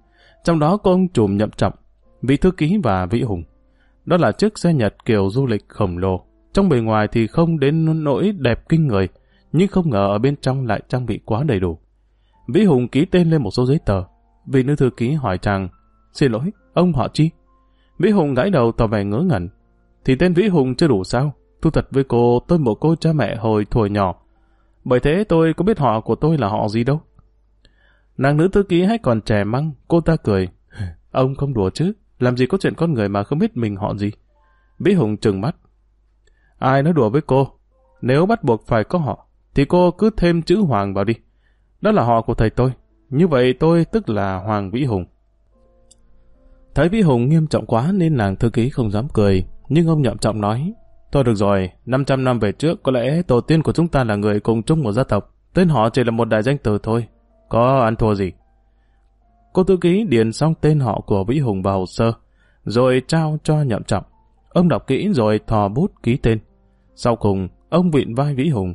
[SPEAKER 1] Trong đó có ông trùm nhậm trọng, vị thư ký và Vĩ Hùng. Đó là chiếc xe Nhật kiểu du lịch khổng lồ. Trong bề ngoài thì không đến nỗi đẹp kinh người, nhưng không ngờ ở bên trong lại trang bị quá đầy đủ. Vĩ Hùng ký tên lên một số giấy tờ. Vị nữ thư ký hỏi chàng, xin lỗi, ông họ chi? Vĩ Hùng gãi đầu tỏ vẻ ngớ ngẩn. Thì tên Vĩ Hùng chưa đủ sao? Thu thật với cô, tôi mộ cô cha mẹ hồi thuở nhỏ. Bởi thế tôi có biết họ của tôi là họ gì đâu. Nàng nữ thư ký hay còn trẻ măng, cô ta cười. (laughs) Ông không đùa chứ, làm gì có chuyện con người mà không biết mình họ gì. Vĩ Hùng trừng mắt. Ai nói đùa với cô? Nếu bắt buộc phải có họ, thì cô cứ thêm chữ Hoàng vào đi. Đó là họ của thầy tôi. Như vậy tôi tức là Hoàng Vĩ Hùng. Thấy Vĩ Hùng nghiêm trọng quá nên nàng thư ký không dám cười, nhưng ông nhậm trọng nói, Thôi được rồi, 500 năm về trước có lẽ tổ tiên của chúng ta là người cùng chung một gia tộc, tên họ chỉ là một đại danh từ thôi, có ăn thua gì. Cô thư ký điền xong tên họ của Vĩ Hùng vào hồ sơ, rồi trao cho nhậm trọng. Ông đọc kỹ rồi thò bút ký tên. Sau cùng, ông vịn vai Vĩ Hùng.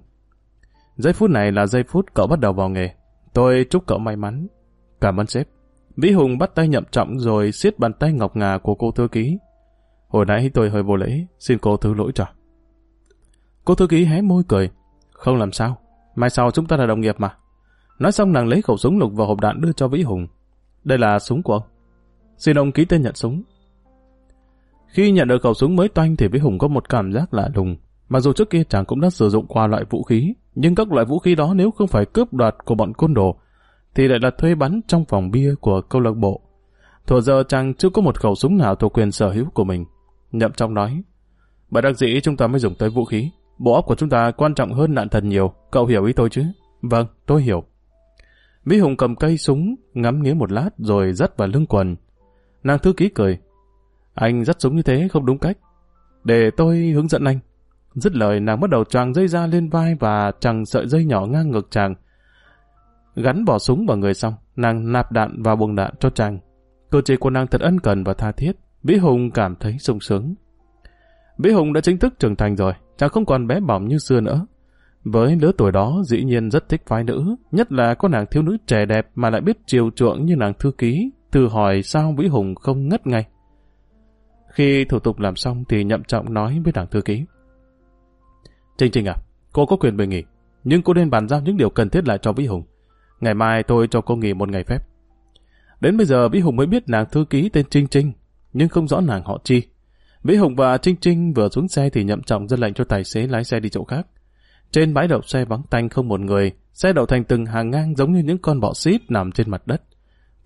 [SPEAKER 1] Giây phút này là giây phút cậu bắt đầu vào nghề. Tôi chúc cậu may mắn. Cảm ơn sếp. Vĩ Hùng bắt tay nhậm trọng rồi siết bàn tay ngọc ngà của cô thư ký. Hồi nãy tôi hơi vô lễ, xin cô thứ lỗi cho. Cô thư ký hé môi cười. Không làm sao, mai sau chúng ta là đồng nghiệp mà. Nói xong nàng lấy khẩu súng lục vào hộp đạn đưa cho Vĩ Hùng. Đây là súng của ông. Xin ông ký tên nhận súng. Khi nhận được khẩu súng mới toanh thì Vĩ Hùng có một cảm giác lạ lùng. Mặc dù trước kia chàng cũng đã sử dụng qua loại vũ khí, nhưng các loại vũ khí đó nếu không phải cướp đoạt của bọn côn đồ, thì lại là thuê bắn trong phòng bia của câu lạc bộ. Thuở giờ chàng chưa có một khẩu súng nào thuộc quyền sở hữu của mình. Nhậm trong nói, bởi đặc dĩ chúng ta mới dùng tới vũ khí. Bộ óc của chúng ta quan trọng hơn nạn thần nhiều, cậu hiểu ý tôi chứ? Vâng, tôi hiểu. Mỹ Hùng cầm cây súng, ngắm nghía một lát rồi dắt vào lưng quần. Nàng thư ký cười. Anh dắt súng như thế không đúng cách. Để tôi hướng dẫn anh. Dứt lời nàng bắt đầu choàng dây ra lên vai và chẳng sợi dây nhỏ ngang ngực chàng. Gắn bỏ súng vào người xong, nàng nạp đạn vào buồng đạn cho chàng. Cơ chế của nàng thật ân cần và tha thiết. Vĩ Hùng cảm thấy sung sướng. Vĩ Hùng đã chính thức trưởng thành rồi, chàng không còn bé bỏng như xưa nữa. Với lứa tuổi đó dĩ nhiên rất thích phái nữ, nhất là có nàng thiếu nữ trẻ đẹp mà lại biết chiều chuộng như nàng thư ký, từ hỏi sao Vĩ Hùng không ngất ngay. Khi thủ tục làm xong thì nhậm trọng nói với nàng thư ký. Trinh Trinh à, cô có quyền về nghỉ, nhưng cô nên bàn giao những điều cần thiết lại cho Vĩ Hùng. Ngày mai tôi cho cô nghỉ một ngày phép. Đến bây giờ Vĩ Hùng mới biết nàng thư ký tên Trinh Trinh, nhưng không rõ nàng họ chi. Vĩ Hùng và Trinh Trinh vừa xuống xe thì nhậm trọng ra lệnh cho tài xế lái xe đi chỗ khác. Trên bãi đậu xe vắng tanh không một người, xe đậu thành từng hàng ngang giống như những con bọ xít nằm trên mặt đất.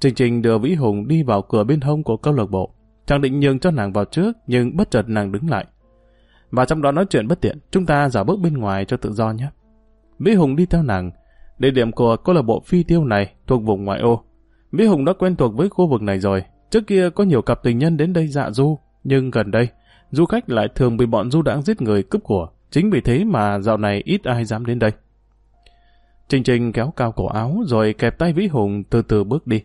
[SPEAKER 1] Trinh Trinh đưa Vĩ Hùng đi vào cửa bên hông của câu lạc bộ. Chàng định nhường cho nàng vào trước, nhưng bất chợt nàng đứng lại. Và trong đó nói chuyện bất tiện, chúng ta giả bước bên ngoài cho tự do nhé. Vĩ Hùng đi theo nàng. Địa điểm của câu lạc bộ phi tiêu này thuộc vùng ngoại ô. Vĩ Hùng đã quen thuộc với khu vực này rồi. Trước kia có nhiều cặp tình nhân đến đây dạ du, nhưng gần đây, du khách lại thường bị bọn du đãng giết người cướp của. Chính vì thế mà dạo này ít ai dám đến đây. Trình Trình kéo cao cổ áo rồi kẹp tay Vĩ Hùng từ từ bước đi.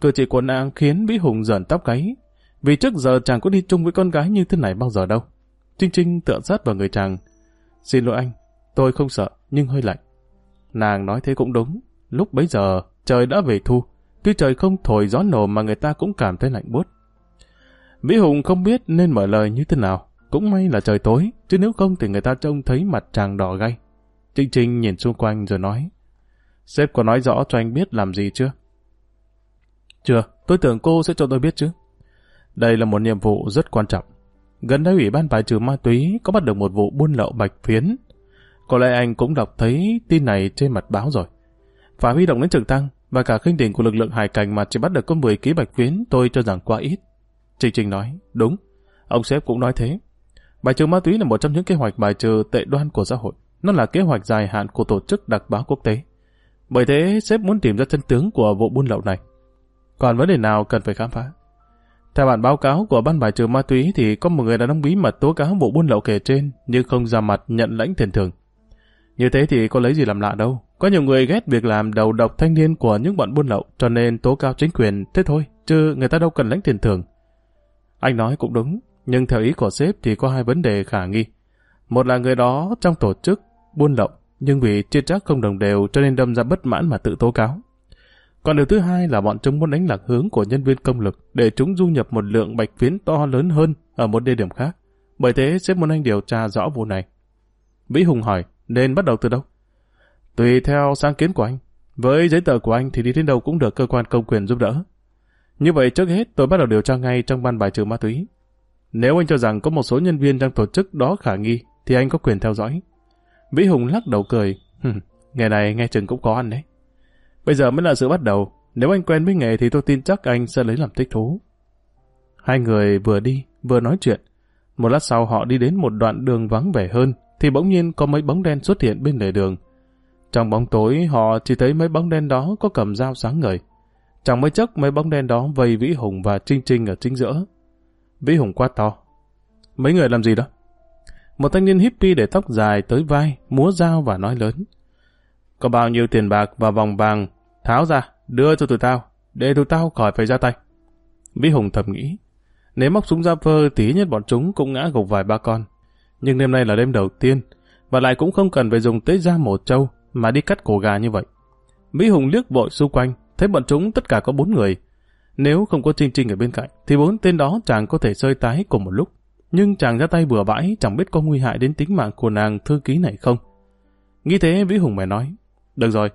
[SPEAKER 1] Cử chỉ của nàng khiến Vĩ Hùng giận tóc gáy. Vì trước giờ chàng có đi chung với con gái như thế này bao giờ đâu. Trinh Trinh tựa sát vào người chàng. Xin lỗi anh, tôi không sợ, nhưng hơi lạnh. Nàng nói thế cũng đúng. Lúc bấy giờ, trời đã về thu. Tuy trời không thổi gió nổ mà người ta cũng cảm thấy lạnh buốt. Vĩ Hùng không biết nên mở lời như thế nào. Cũng may là trời tối, chứ nếu không thì người ta trông thấy mặt chàng đỏ gay. Trinh Trinh nhìn xung quanh rồi nói. Sếp có nói rõ cho anh biết làm gì chưa? Chưa, tôi tưởng cô sẽ cho tôi biết chứ. Đây là một nhiệm vụ rất quan trọng. Gần đây Ủy ban bài trừ ma túy có bắt được một vụ buôn lậu bạch phiến. Có lẽ anh cũng đọc thấy tin này trên mặt báo rồi. Phải huy động đến trực tăng và cả khinh đỉnh của lực lượng hải cảnh mà chỉ bắt được có 10 ký bạch phiến tôi cho rằng quá ít. Trình Trình nói, đúng. Ông sếp cũng nói thế. Bài trừ ma túy là một trong những kế hoạch bài trừ tệ đoan của xã hội. Nó là kế hoạch dài hạn của tổ chức đặc báo quốc tế. Bởi thế, sếp muốn tìm ra chân tướng của vụ buôn lậu này. Còn vấn đề nào cần phải khám phá? Theo bản báo cáo của ban bài trừ ma túy thì có một người đàn ông bí mật tố cáo vụ buôn lậu kể trên nhưng không ra mặt nhận lãnh tiền thưởng. Như thế thì có lấy gì làm lạ đâu. Có nhiều người ghét việc làm đầu độc thanh niên của những bọn buôn lậu cho nên tố cáo chính quyền thế thôi, chứ người ta đâu cần lãnh tiền thưởng. Anh nói cũng đúng, nhưng theo ý của sếp thì có hai vấn đề khả nghi. Một là người đó trong tổ chức buôn lậu nhưng vì chia trác không đồng đều cho nên đâm ra bất mãn mà tự tố cáo. Còn điều thứ hai là bọn chúng muốn đánh lạc hướng của nhân viên công lực để chúng du nhập một lượng bạch phiến to lớn hơn ở một địa điểm khác. Bởi thế sếp muốn anh điều tra rõ vụ này. Vĩ Hùng hỏi, nên bắt đầu từ đâu? Tùy theo sáng kiến của anh. Với giấy tờ của anh thì đi đến đâu cũng được cơ quan công quyền giúp đỡ. Như vậy trước hết tôi bắt đầu điều tra ngay trong ban bài trừ ma túy. Nếu anh cho rằng có một số nhân viên trong tổ chức đó khả nghi thì anh có quyền theo dõi. Vĩ Hùng lắc đầu cười. Nghề này nghe chừng cũng có ăn đấy. Bây giờ mới là sự bắt đầu. Nếu anh quen với nghề thì tôi tin chắc anh sẽ lấy làm thích thú. Hai người vừa đi, vừa nói chuyện. Một lát sau họ đi đến một đoạn đường vắng vẻ hơn, thì bỗng nhiên có mấy bóng đen xuất hiện bên lề đường. Trong bóng tối, họ chỉ thấy mấy bóng đen đó có cầm dao sáng ngời. Chẳng mấy chốc mấy bóng đen đó vây Vĩ Hùng và Trinh Trinh ở chính giữa. Vĩ Hùng quát to. Mấy người làm gì đó? Một thanh niên hippie để tóc dài tới vai, múa dao và nói lớn. Có bao nhiêu tiền bạc và vòng vàng, tháo ra, đưa cho tụi tao, để tụi tao khỏi phải ra tay. Vĩ Hùng thầm nghĩ, nếu móc súng ra phơ tí nhất bọn chúng cũng ngã gục vài ba con. Nhưng đêm nay là đêm đầu tiên, và lại cũng không cần phải dùng tới da một trâu mà đi cắt cổ gà như vậy. Vĩ Hùng liếc vội xung quanh, thấy bọn chúng tất cả có bốn người. Nếu không có Trinh Trinh ở bên cạnh, thì bốn tên đó chàng có thể sơi tái cùng một lúc. Nhưng chàng ra tay bừa bãi chẳng biết có nguy hại đến tính mạng của nàng thư ký này không. Nghĩ thế Vĩ Hùng mày nói, được rồi,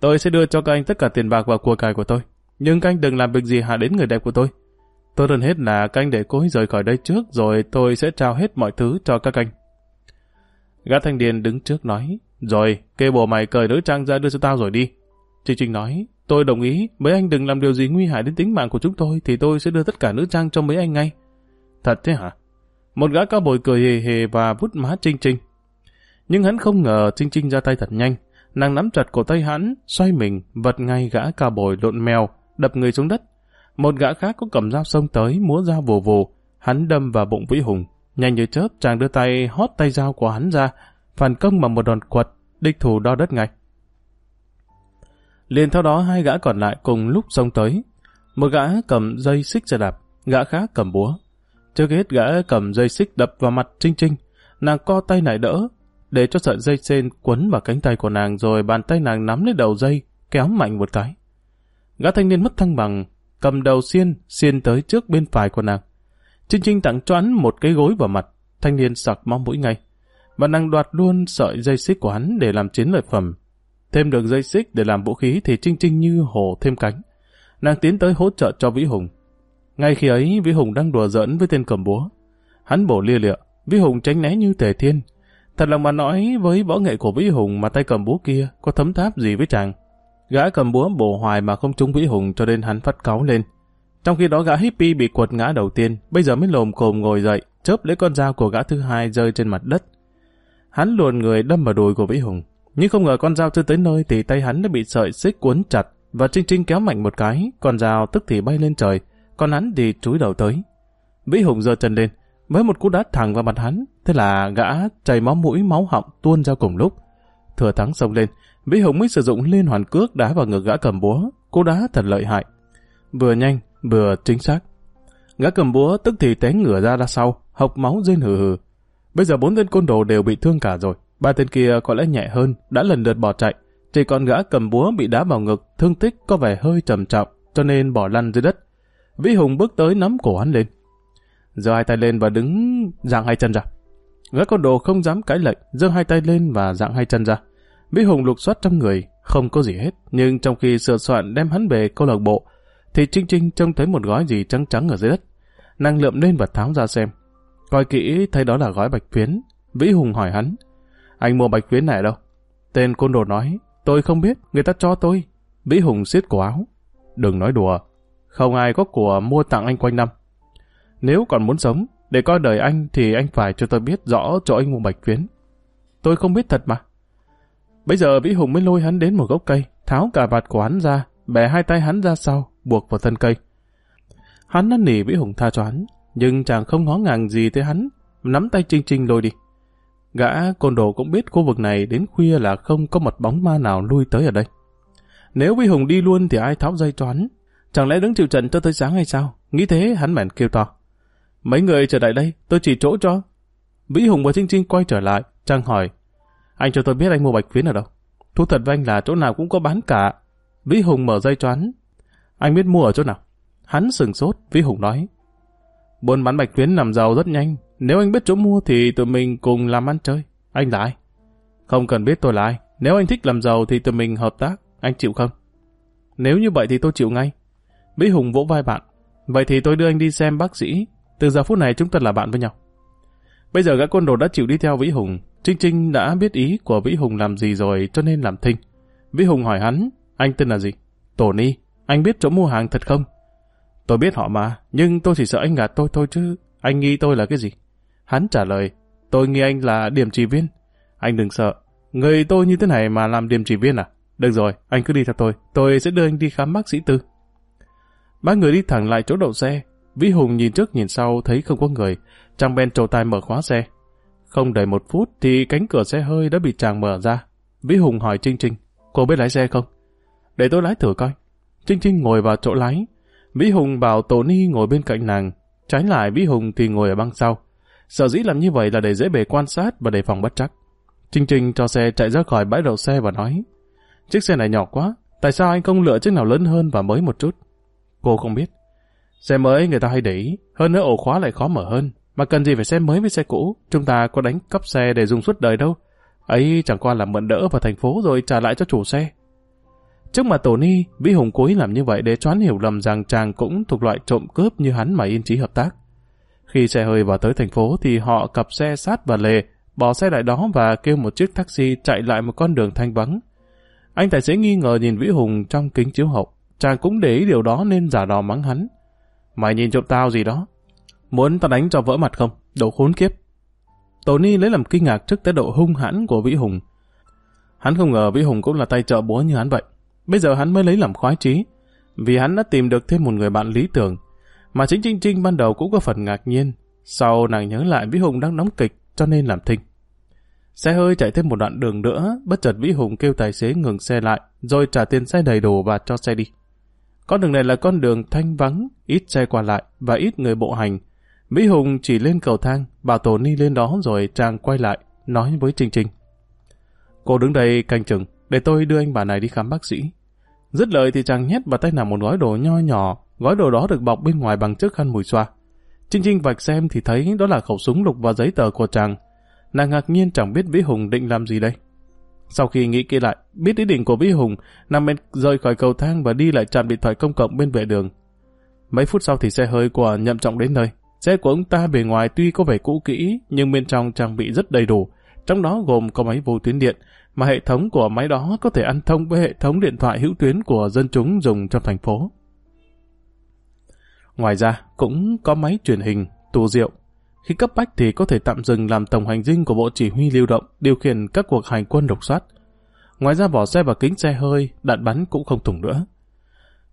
[SPEAKER 1] tôi sẽ đưa cho các anh tất cả tiền bạc và của cải của tôi. Nhưng các anh đừng làm việc gì hạ đến người đẹp của tôi. Tốt hơn hết là các anh để cô ấy rời khỏi đây trước rồi tôi sẽ trao hết mọi thứ cho các anh. Gã thanh niên đứng trước nói, rồi, kêu bộ mày cởi nữ trang ra đưa cho tao rồi đi. Trinh Trinh nói, tôi đồng ý, mấy anh đừng làm điều gì nguy hại đến tính mạng của chúng tôi thì tôi sẽ đưa tất cả nữ trang cho mấy anh ngay. Thật thế hả? Một gã cao bồi cười hề hề và vút má Trinh Trinh. Nhưng hắn không ngờ Trinh Trinh ra tay thật nhanh. Nàng nắm chặt cổ tay hắn, xoay mình, vật ngay gã cao bồi lộn mèo, đập người xuống đất. Một gã khác có cầm dao xông tới, múa dao vù vù. Hắn đâm vào bụng Vĩ Hùng. Nhanh như chớp, chàng đưa tay hót tay dao của hắn ra, phản công bằng một đòn quật, địch thủ đo đất ngay. Liền theo đó hai gã còn lại cùng lúc xông tới. Một gã cầm dây xích ra đạp, gã khác cầm búa. Trước hết gã cầm dây xích đập vào mặt Trinh Trinh, nàng co tay lại đỡ, để cho sợi dây sen quấn vào cánh tay của nàng rồi bàn tay nàng nắm lấy đầu dây, kéo mạnh một cái. Gã thanh niên mất thăng bằng, cầm đầu xiên, xiên tới trước bên phải của nàng. Trinh Trinh tặng cho hắn một cái gối vào mặt, thanh niên sặc máu mũi ngay. Và nàng đoạt luôn sợi dây xích của hắn để làm chiến lợi phẩm. Thêm được dây xích để làm vũ khí thì Trinh Trinh như hổ thêm cánh. Nàng tiến tới hỗ trợ cho Vĩ Hùng. Ngay khi ấy, Vĩ Hùng đang đùa giỡn với tên cầm búa. Hắn bổ lia lịa, Vĩ Hùng tránh né như tề thiên. Thật lòng mà nói, với võ nghệ của Vĩ Hùng mà tay cầm búa kia có thấm tháp gì với chàng. Gã cầm búa bổ hoài mà không trúng Vĩ Hùng cho nên hắn phát cáu lên. Trong khi đó gã hippie bị quật ngã đầu tiên, bây giờ mới lồm cồm ngồi dậy, chớp lấy con dao của gã thứ hai rơi trên mặt đất. Hắn luồn người đâm vào đùi của Vĩ Hùng. Nhưng không ngờ con dao chưa tới nơi thì tay hắn đã bị sợi xích cuốn chặt và Trinh Trinh kéo mạnh một cái, con dao tức thì bay lên trời, còn hắn thì chúi đầu tới. Vĩ Hùng giơ chân lên, với một cú đá thẳng vào mặt hắn, thế là gã chảy máu mũi máu họng tuôn ra cùng lúc. Thừa thắng xông lên, Vĩ Hùng mới sử dụng liên hoàn cước đá vào ngực gã cầm búa, cú đá thật lợi hại. Vừa nhanh, vừa chính xác. Gã cầm búa tức thì té ngửa ra ra sau, hộc máu rên hừ hừ. Bây giờ bốn tên côn đồ đều bị thương cả rồi, ba tên kia có lẽ nhẹ hơn, đã lần lượt bỏ chạy, chỉ còn gã cầm búa bị đá vào ngực, thương tích có vẻ hơi trầm trọng, cho nên bỏ lăn dưới đất. Vĩ Hùng bước tới nắm cổ hắn lên. giơ hai tay lên và đứng dạng hai chân ra. Gã côn đồ không dám cãi lệnh, giơ hai tay lên và dạng hai chân ra. Vĩ Hùng lục soát trong người, không có gì hết, nhưng trong khi sửa soạn đem hắn về câu lạc bộ, thì Trinh Trinh trông thấy một gói gì trắng trắng ở dưới đất. Nàng lượm lên và tháo ra xem. Coi kỹ thấy đó là gói bạch phiến. Vĩ Hùng hỏi hắn, anh mua bạch phiến này đâu? Tên côn đồ nói, tôi không biết, người ta cho tôi. Vĩ Hùng xiết cổ áo. Đừng nói đùa, không ai có của mua tặng anh quanh năm. Nếu còn muốn sống, để coi đời anh thì anh phải cho tôi biết rõ chỗ anh mua bạch phiến. Tôi không biết thật mà. Bây giờ Vĩ Hùng mới lôi hắn đến một gốc cây, tháo cả vạt của hắn ra, bẻ hai tay hắn ra sau, buộc vào thân cây. Hắn năn nỉ Vĩ Hùng tha cho hắn, nhưng chàng không ngó ngàng gì tới hắn, nắm tay Trinh Trinh lôi đi. Gã côn đồ cũng biết khu vực này đến khuya là không có một bóng ma nào lui tới ở đây. Nếu Vĩ Hùng đi luôn thì ai tháo dây cho hắn? Chẳng lẽ đứng chịu trận cho tới sáng hay sao? Nghĩ thế hắn mẻn kêu to. Mấy người trở lại đây, tôi chỉ chỗ cho. Vĩ Hùng và Trinh Trinh quay trở lại, Trang hỏi. Anh cho tôi biết anh mua bạch phiến ở đâu. Thú thật với anh là chỗ nào cũng có bán cả. Vĩ Hùng mở dây cho hắn. Anh biết mua ở chỗ nào? Hắn sừng sốt, Vĩ Hùng nói. Buôn bán bạch tuyến làm giàu rất nhanh. Nếu anh biết chỗ mua thì tụi mình cùng làm ăn chơi. Anh là ai? Không cần biết tôi là ai. Nếu anh thích làm giàu thì tụi mình hợp tác. Anh chịu không? Nếu như vậy thì tôi chịu ngay. Vĩ Hùng vỗ vai bạn. Vậy thì tôi đưa anh đi xem bác sĩ. Từ giờ phút này chúng ta là bạn với nhau. Bây giờ gã côn đồ đã chịu đi theo Vĩ Hùng. Trinh Trinh đã biết ý của Vĩ Hùng làm gì rồi cho nên làm thinh. Vĩ Hùng hỏi hắn, anh tên là gì? Tổ Ni, anh biết chỗ mua hàng thật không? Tôi biết họ mà, nhưng tôi chỉ sợ anh gạt tôi thôi chứ. Anh nghi tôi là cái gì? Hắn trả lời, tôi nghi anh là điểm chỉ viên. Anh đừng sợ, người tôi như thế này mà làm điểm chỉ viên à? Được rồi, anh cứ đi theo tôi, tôi sẽ đưa anh đi khám bác sĩ tư. Ba người đi thẳng lại chỗ đậu xe. Vĩ Hùng nhìn trước nhìn sau thấy không có người, chàng ben trầu tay mở khóa xe. Không đầy một phút thì cánh cửa xe hơi đã bị chàng mở ra. Vĩ Hùng hỏi Trinh Trinh, cô biết lái xe không? Để tôi lái thử coi. Trinh Trinh ngồi vào chỗ lái. Vĩ Hùng bảo Tổ Ni ngồi bên cạnh nàng. Trái lại Vĩ Hùng thì ngồi ở băng sau. Sở dĩ làm như vậy là để dễ bề quan sát và đề phòng bất trắc. Trinh Trinh cho xe chạy ra khỏi bãi đậu xe và nói Chiếc xe này nhỏ quá, tại sao anh không lựa chiếc nào lớn hơn và mới một chút? Cô không biết. Xe mới người ta hay để ý, hơn nữa ổ khóa lại khó mở hơn. Mà cần gì phải xe mới với xe cũ, chúng ta có đánh cắp xe để dùng suốt đời đâu. Ấy chẳng qua là mượn đỡ vào thành phố rồi trả lại cho chủ xe. Trước mặt Tổ Ni, Vĩ Hùng cố ý làm như vậy để choán hiểu lầm rằng chàng cũng thuộc loại trộm cướp như hắn mà yên trí hợp tác. Khi xe hơi vào tới thành phố thì họ cặp xe sát vào lề, bỏ xe lại đó và kêu một chiếc taxi chạy lại một con đường thanh vắng. Anh tài xế nghi ngờ nhìn Vĩ Hùng trong kính chiếu hậu. Chàng cũng để ý điều đó nên giả đò mắng hắn. Mày nhìn trộm tao gì đó? Muốn tao đánh cho vỡ mặt không? Đồ khốn kiếp. Tony lấy làm kinh ngạc trước thái độ hung hãn của Vĩ Hùng. Hắn không ngờ Vĩ Hùng cũng là tay trợ búa như hắn vậy. Bây giờ hắn mới lấy làm khoái trí, vì hắn đã tìm được thêm một người bạn lý tưởng. Mà chính Trinh Trinh ban đầu cũng có phần ngạc nhiên. Sau nàng nhớ lại Vĩ Hùng đang đóng kịch cho nên làm thinh. Xe hơi chạy thêm một đoạn đường nữa, bất chợt Vĩ Hùng kêu tài xế ngừng xe lại, rồi trả tiền xe đầy đủ và cho xe đi. Con đường này là con đường thanh vắng, ít xe qua lại và ít người bộ hành. Vĩ Hùng chỉ lên cầu thang, bảo Tổ Ni lên đó rồi chàng quay lại, nói với Trinh Trinh. Cô đứng đây canh chừng, để tôi đưa anh bà này đi khám bác sĩ. Dứt lời thì chàng nhét vào tay nàng một gói đồ nho nhỏ, gói đồ đó được bọc bên ngoài bằng chiếc khăn mùi xoa. Trinh Trinh vạch xem thì thấy đó là khẩu súng lục và giấy tờ của chàng. Nàng ngạc nhiên chẳng biết Vĩ Hùng định làm gì đây. Sau khi nghĩ kỹ lại, biết ý định của Vĩ Hùng, Nam bên rời khỏi cầu thang và đi lại trạm điện thoại công cộng bên vệ đường. Mấy phút sau thì xe hơi của nhậm trọng đến nơi. Xe của ông ta bề ngoài tuy có vẻ cũ kỹ, nhưng bên trong trang bị rất đầy đủ. Trong đó gồm có máy vô tuyến điện, mà hệ thống của máy đó có thể ăn thông với hệ thống điện thoại hữu tuyến của dân chúng dùng trong thành phố. Ngoài ra, cũng có máy truyền hình, tù rượu. Khi cấp bách thì có thể tạm dừng làm tổng hành dinh của Bộ Chỉ huy lưu động, điều khiển các cuộc hành quân độc soát. Ngoài ra vỏ xe và kính xe hơi, đạn bắn cũng không thủng nữa.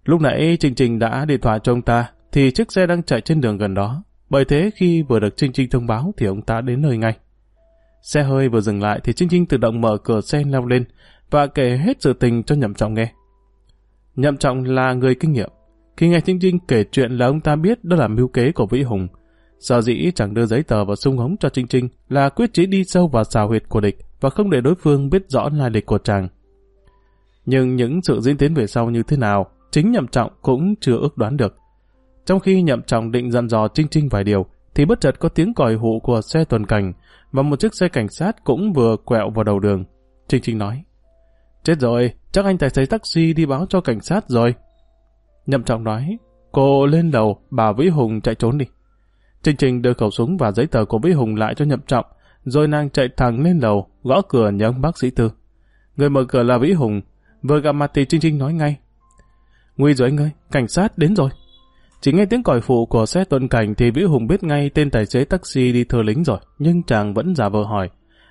[SPEAKER 1] Lúc nãy Trình Trình đã điện thoại cho ông ta, thì chiếc xe đang chạy trên đường gần đó. Bởi thế khi vừa được Trinh Trinh thông báo thì ông ta đến nơi ngay. Xe hơi vừa dừng lại thì Trinh Trinh tự động mở cửa xe leo lên và kể hết sự tình cho Nhậm Trọng nghe. Nhậm Trọng là người kinh nghiệm. Khi nghe Trinh Trinh kể chuyện là ông ta biết đó là mưu kế của Vĩ Hùng. Sở dĩ chẳng đưa giấy tờ và sung hống cho Trinh Trinh là quyết chí đi sâu vào xào huyệt của địch và không để đối phương biết rõ lai lịch của chàng. Nhưng những sự diễn tiến về sau như thế nào, chính nhậm trọng cũng chưa ước đoán được. Trong khi nhậm trọng định dặn dò Trinh Trinh vài điều, thì bất chợt có tiếng còi hụ của xe tuần cảnh và một chiếc xe cảnh sát cũng vừa quẹo vào đầu đường. Trinh Trinh nói, Chết rồi, chắc anh tài xế taxi đi báo cho cảnh sát rồi. Nhậm trọng nói, cô lên lầu, bà Vĩ Hùng chạy trốn đi. Trinh Trinh đưa khẩu súng và giấy tờ của Vĩ Hùng lại cho nhậm trọng, rồi nàng chạy thẳng lên lầu, gõ cửa nhờ ông bác sĩ Tư. Người mở cửa là Vĩ Hùng, vừa gặp mặt thì Trinh Trinh nói ngay. Nguy rồi anh ơi, cảnh sát đến rồi. Chỉ nghe tiếng còi phụ của xe tuần cảnh thì Vĩ Hùng biết ngay tên tài xế taxi đi thừa lính rồi, nhưng chàng vẫn giả vờ hỏi.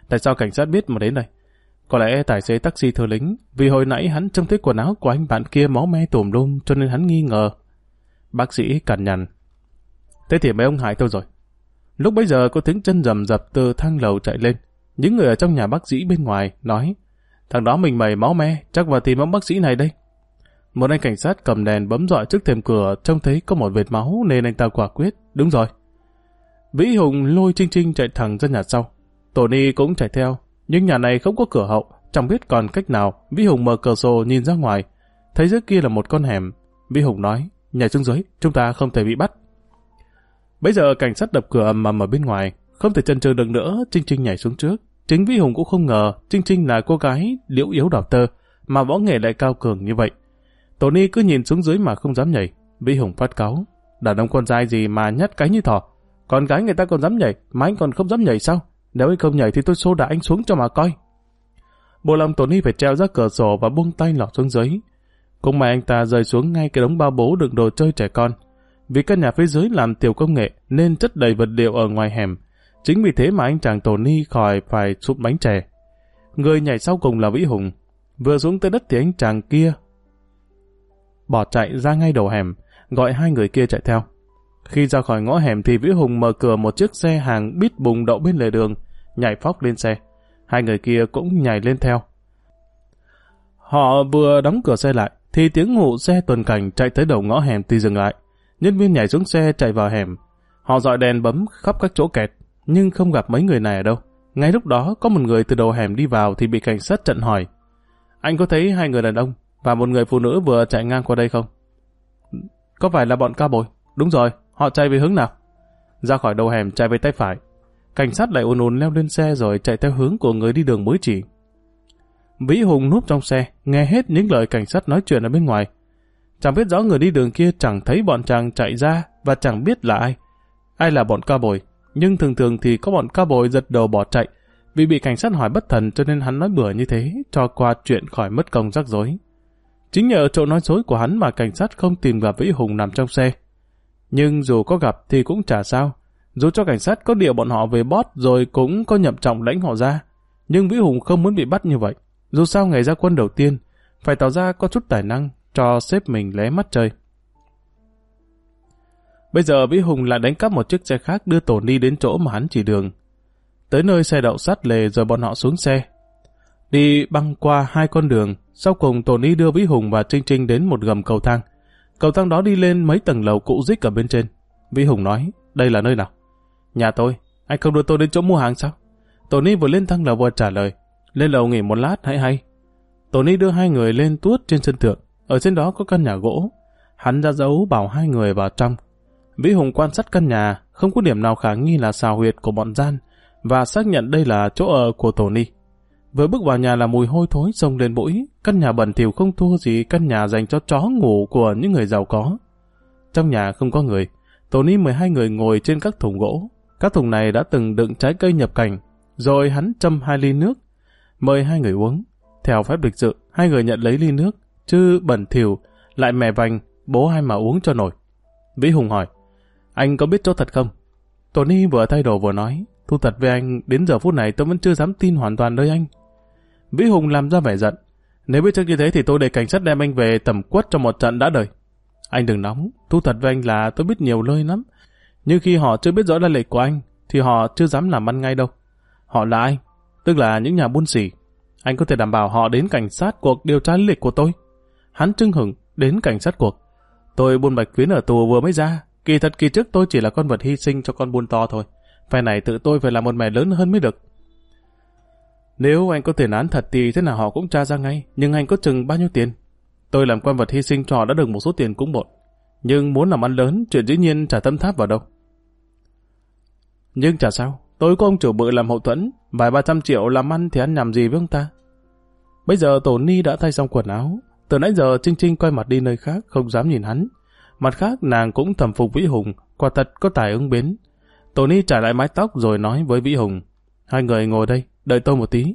[SPEAKER 1] Tại sao cảnh sát biết mà đến đây? Có lẽ tài xế taxi thừa lính, vì hồi nãy hắn trông thấy quần áo của anh bạn kia máu me tùm lum cho nên hắn nghi ngờ. Bác sĩ cằn nhằn. Thế thì mấy ông hại tôi rồi. Lúc bấy giờ có tiếng chân rầm rập từ thang lầu chạy lên. Những người ở trong nhà bác sĩ bên ngoài nói Thằng đó mình mày máu me, chắc vào tìm ông bác sĩ này đây. Một anh cảnh sát cầm đèn bấm dọi trước thềm cửa trông thấy có một vệt máu nên anh ta quả quyết. Đúng rồi. Vĩ Hùng lôi Trinh Trinh chạy thẳng ra nhà sau. Tony cũng chạy theo, nhưng nhà này không có cửa hậu, chẳng biết còn cách nào. Vĩ Hùng mở cửa sổ nhìn ra ngoài, thấy dưới kia là một con hẻm. Vĩ Hùng nói, nhà xuống dưới, chúng ta không thể bị bắt. Bây giờ cảnh sát đập cửa ầm ầm ở bên ngoài, không thể chần chừ được nữa, Trinh Trinh nhảy xuống trước. Chính Vĩ Hùng cũng không ngờ Trinh Trinh là cô gái liễu yếu đào tơ, mà võ nghệ lại cao cường như vậy. Tony cứ nhìn xuống dưới mà không dám nhảy. Vĩ Hùng phát cáu. Đàn ông con trai gì mà nhát cái như thỏ. Con gái người ta còn dám nhảy, mà anh còn không dám nhảy sao? Nếu anh không nhảy thì tôi xô đá anh xuống cho mà coi. Bộ lòng Tony phải treo ra cửa sổ và buông tay lọt xuống dưới. Cũng mà anh ta rơi xuống ngay cái đống bao bố đựng đồ chơi trẻ con. Vì căn nhà phía dưới làm tiểu công nghệ nên chất đầy vật liệu ở ngoài hẻm. Chính vì thế mà anh chàng Tony khỏi phải sụp bánh chè. Người nhảy sau cùng là Vĩ Hùng. Vừa xuống tới đất thì anh chàng kia bỏ chạy ra ngay đầu hẻm, gọi hai người kia chạy theo. Khi ra khỏi ngõ hẻm thì Vĩ Hùng mở cửa một chiếc xe hàng bít bùng đậu bên lề đường, nhảy phóc lên xe. Hai người kia cũng nhảy lên theo. Họ vừa đóng cửa xe lại, thì tiếng ngụ xe tuần cảnh chạy tới đầu ngõ hẻm thì dừng lại. Nhân viên nhảy xuống xe chạy vào hẻm. Họ dọi đèn bấm khắp các chỗ kẹt, nhưng không gặp mấy người này ở đâu. Ngay lúc đó có một người từ đầu hẻm đi vào thì bị cảnh sát chặn hỏi. Anh có thấy hai người đàn ông và một người phụ nữ vừa chạy ngang qua đây không? Có phải là bọn ca bồi? Đúng rồi, họ chạy về hướng nào? Ra khỏi đầu hẻm chạy về tay phải. Cảnh sát lại ồn ồn leo lên xe rồi chạy theo hướng của người đi đường mới chỉ. Vĩ Hùng núp trong xe, nghe hết những lời cảnh sát nói chuyện ở bên ngoài. Chẳng biết rõ người đi đường kia chẳng thấy bọn chàng chạy ra và chẳng biết là ai. Ai là bọn ca bồi, nhưng thường thường thì có bọn ca bồi giật đầu bỏ chạy vì bị cảnh sát hỏi bất thần cho nên hắn nói bừa như thế cho qua chuyện khỏi mất công rắc rối. Chính nhờ chỗ nói dối của hắn mà cảnh sát không tìm gặp Vĩ Hùng nằm trong xe. Nhưng dù có gặp thì cũng chả sao. Dù cho cảnh sát có điều bọn họ về bót rồi cũng có nhậm trọng lãnh họ ra. Nhưng Vĩ Hùng không muốn bị bắt như vậy. Dù sao ngày ra quân đầu tiên, phải tạo ra có chút tài năng cho xếp mình lé mắt chơi. Bây giờ Vĩ Hùng lại đánh cắp một chiếc xe khác đưa Tổ Ni đến chỗ mà hắn chỉ đường. Tới nơi xe đậu sát lề rồi bọn họ xuống xe. Đi băng qua hai con đường, sau cùng Tony đưa Vĩ Hùng và Trinh Trinh đến một gầm cầu thang. Cầu thang đó đi lên mấy tầng lầu cũ dích ở bên trên. Vĩ Hùng nói, đây là nơi nào? Nhà tôi, anh không đưa tôi đến chỗ mua hàng sao? Tony vừa lên thang lầu vừa trả lời, lên lầu nghỉ một lát hãy hay. Tony đưa hai người lên tuốt trên sân thượng, ở trên đó có căn nhà gỗ. Hắn ra dấu bảo hai người vào trong. Vĩ Hùng quan sát căn nhà, không có điểm nào khả nghi là xào huyệt của bọn gian, và xác nhận đây là chỗ ở của Tony. Vừa bước vào nhà là mùi hôi thối xông lên mũi, căn nhà bẩn thỉu không thua gì căn nhà dành cho chó ngủ của những người giàu có. Trong nhà không có người, Tony mời hai người ngồi trên các thùng gỗ. Các thùng này đã từng đựng trái cây nhập cảnh, rồi hắn châm hai ly nước, mời hai người uống. Theo phép lịch sự, hai người nhận lấy ly nước, chứ bẩn thỉu lại mè vành, bố hai mà uống cho nổi. Vĩ Hùng hỏi, anh có biết chỗ thật không? Tony vừa thay đồ vừa nói, thu thật với anh, đến giờ phút này tôi vẫn chưa dám tin hoàn toàn nơi anh. Vĩ Hùng làm ra vẻ giận. Nếu biết trước như thế thì tôi để cảnh sát đem anh về tầm quất trong một trận đã đời. Anh đừng nóng, thu thật với anh là tôi biết nhiều lời lắm. Nhưng khi họ chưa biết rõ la lịch của anh, thì họ chưa dám làm ăn ngay đâu. Họ là ai? Tức là những nhà buôn xỉ. Anh có thể đảm bảo họ đến cảnh sát cuộc điều tra lịch của tôi. Hắn trưng hửng đến cảnh sát cuộc. Tôi buôn bạch quyến ở tù vừa mới ra. Kỳ thật kỳ trước tôi chỉ là con vật hy sinh cho con buôn to thôi. Phe này tự tôi phải là một mẹ lớn hơn mới được. Nếu anh có tiền án thật thì thế nào họ cũng tra ra ngay, nhưng anh có chừng bao nhiêu tiền? Tôi làm quan vật hy sinh cho đã được một số tiền cũng bộn. Nhưng muốn làm ăn lớn, chuyện dĩ nhiên trả tâm tháp vào đâu. Nhưng chả sao, tôi có ông chủ bự làm hậu thuẫn, vài ba trăm triệu làm ăn thì ăn nhầm gì với ông ta. Bây giờ Tổ Ni đã thay xong quần áo, từ nãy giờ Trinh Trinh quay mặt đi nơi khác, không dám nhìn hắn. Mặt khác nàng cũng thầm phục Vĩ Hùng, quả thật có tài ứng biến. Tony trả lại mái tóc rồi nói với Vĩ Hùng. Hai người ngồi đây, đợi tôi một tí.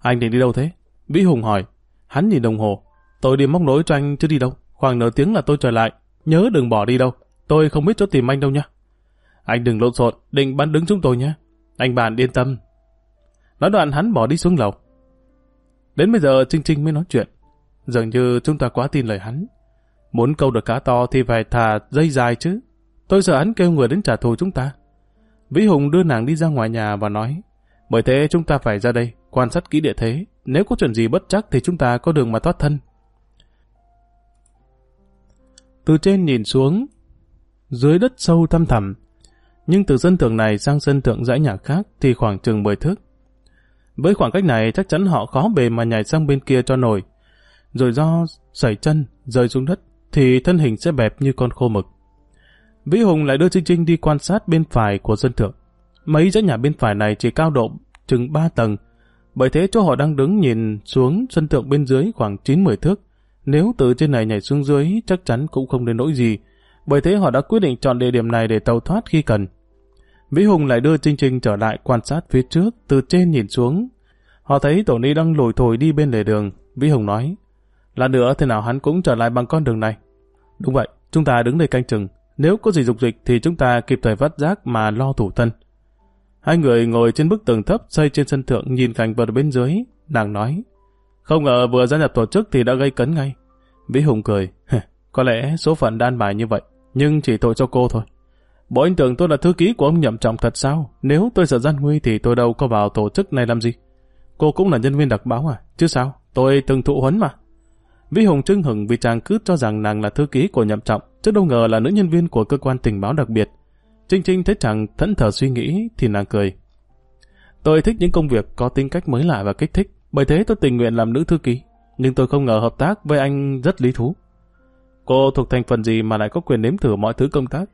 [SPEAKER 1] Anh định đi đâu thế? Vĩ Hùng hỏi. Hắn nhìn đồng hồ. Tôi đi móc nối cho anh chứ đi đâu. Khoảng nửa tiếng là tôi trở lại. Nhớ đừng bỏ đi đâu. Tôi không biết chỗ tìm anh đâu nha. Anh đừng lộn xộn, định bắn đứng chúng tôi nhé. Anh bạn yên tâm. Nói đoạn hắn bỏ đi xuống lầu. Đến bây giờ Trinh Trinh mới nói chuyện. Dường như chúng ta quá tin lời hắn. Muốn câu được cá to thì phải thả dây dài chứ. Tôi sợ hắn kêu người đến trả thù chúng ta. Vĩ Hùng đưa nàng đi ra ngoài nhà và nói bởi thế chúng ta phải ra đây, quan sát kỹ địa thế. Nếu có chuyện gì bất chắc thì chúng ta có đường mà thoát thân. Từ trên nhìn xuống, dưới đất sâu thăm thẳm, nhưng từ sân thượng này sang sân thượng dãy nhà khác thì khoảng chừng 10 thước. Với khoảng cách này chắc chắn họ khó bề mà nhảy sang bên kia cho nổi. Rồi do sẩy chân, rơi xuống đất, thì thân hình sẽ bẹp như con khô mực. Vĩ Hùng lại đưa Trinh Trinh đi quan sát bên phải của sân thượng. Mấy dãy nhà bên phải này chỉ cao độ chừng 3 tầng, bởi thế chỗ họ đang đứng nhìn xuống sân thượng bên dưới khoảng 9-10 thước. Nếu từ trên này nhảy xuống dưới chắc chắn cũng không đến nỗi gì, bởi thế họ đã quyết định chọn địa điểm này để tàu thoát khi cần. Vĩ Hùng lại đưa Trinh Trinh trở lại quan sát phía trước, từ trên nhìn xuống. Họ thấy tổ ni đang lùi thổi đi bên lề đường. Vĩ Hùng nói, là nữa thế nào hắn cũng trở lại bằng con đường này. Đúng vậy, chúng ta đứng đây canh chừng. Nếu có gì dục dịch thì chúng ta kịp thời vắt giác mà lo thủ thân. Hai người ngồi trên bức tường thấp xây trên sân thượng nhìn cảnh vật bên dưới. Nàng nói, không ngờ vừa gia nhập tổ chức thì đã gây cấn ngay. Vĩ Hùng cười, có lẽ số phận đan bài như vậy, nhưng chỉ tội cho cô thôi. Bộ anh tưởng tôi là thư ký của ông nhậm trọng thật sao? Nếu tôi sợ gian nguy thì tôi đâu có vào tổ chức này làm gì? Cô cũng là nhân viên đặc báo à? Chứ sao? Tôi từng thụ huấn mà. Vĩ Hùng trưng hừng vì chàng cứ cho rằng nàng là thư ký của nhậm trọng, chứ đâu ngờ là nữ nhân viên của cơ quan tình báo đặc biệt. Trinh Trinh thấy chàng thẫn thờ suy nghĩ thì nàng cười. Tôi thích những công việc có tính cách mới lạ và kích thích, bởi thế tôi tình nguyện làm nữ thư ký. Nhưng tôi không ngờ hợp tác với anh rất lý thú. Cô thuộc thành phần gì mà lại có quyền nếm thử mọi thứ công tác?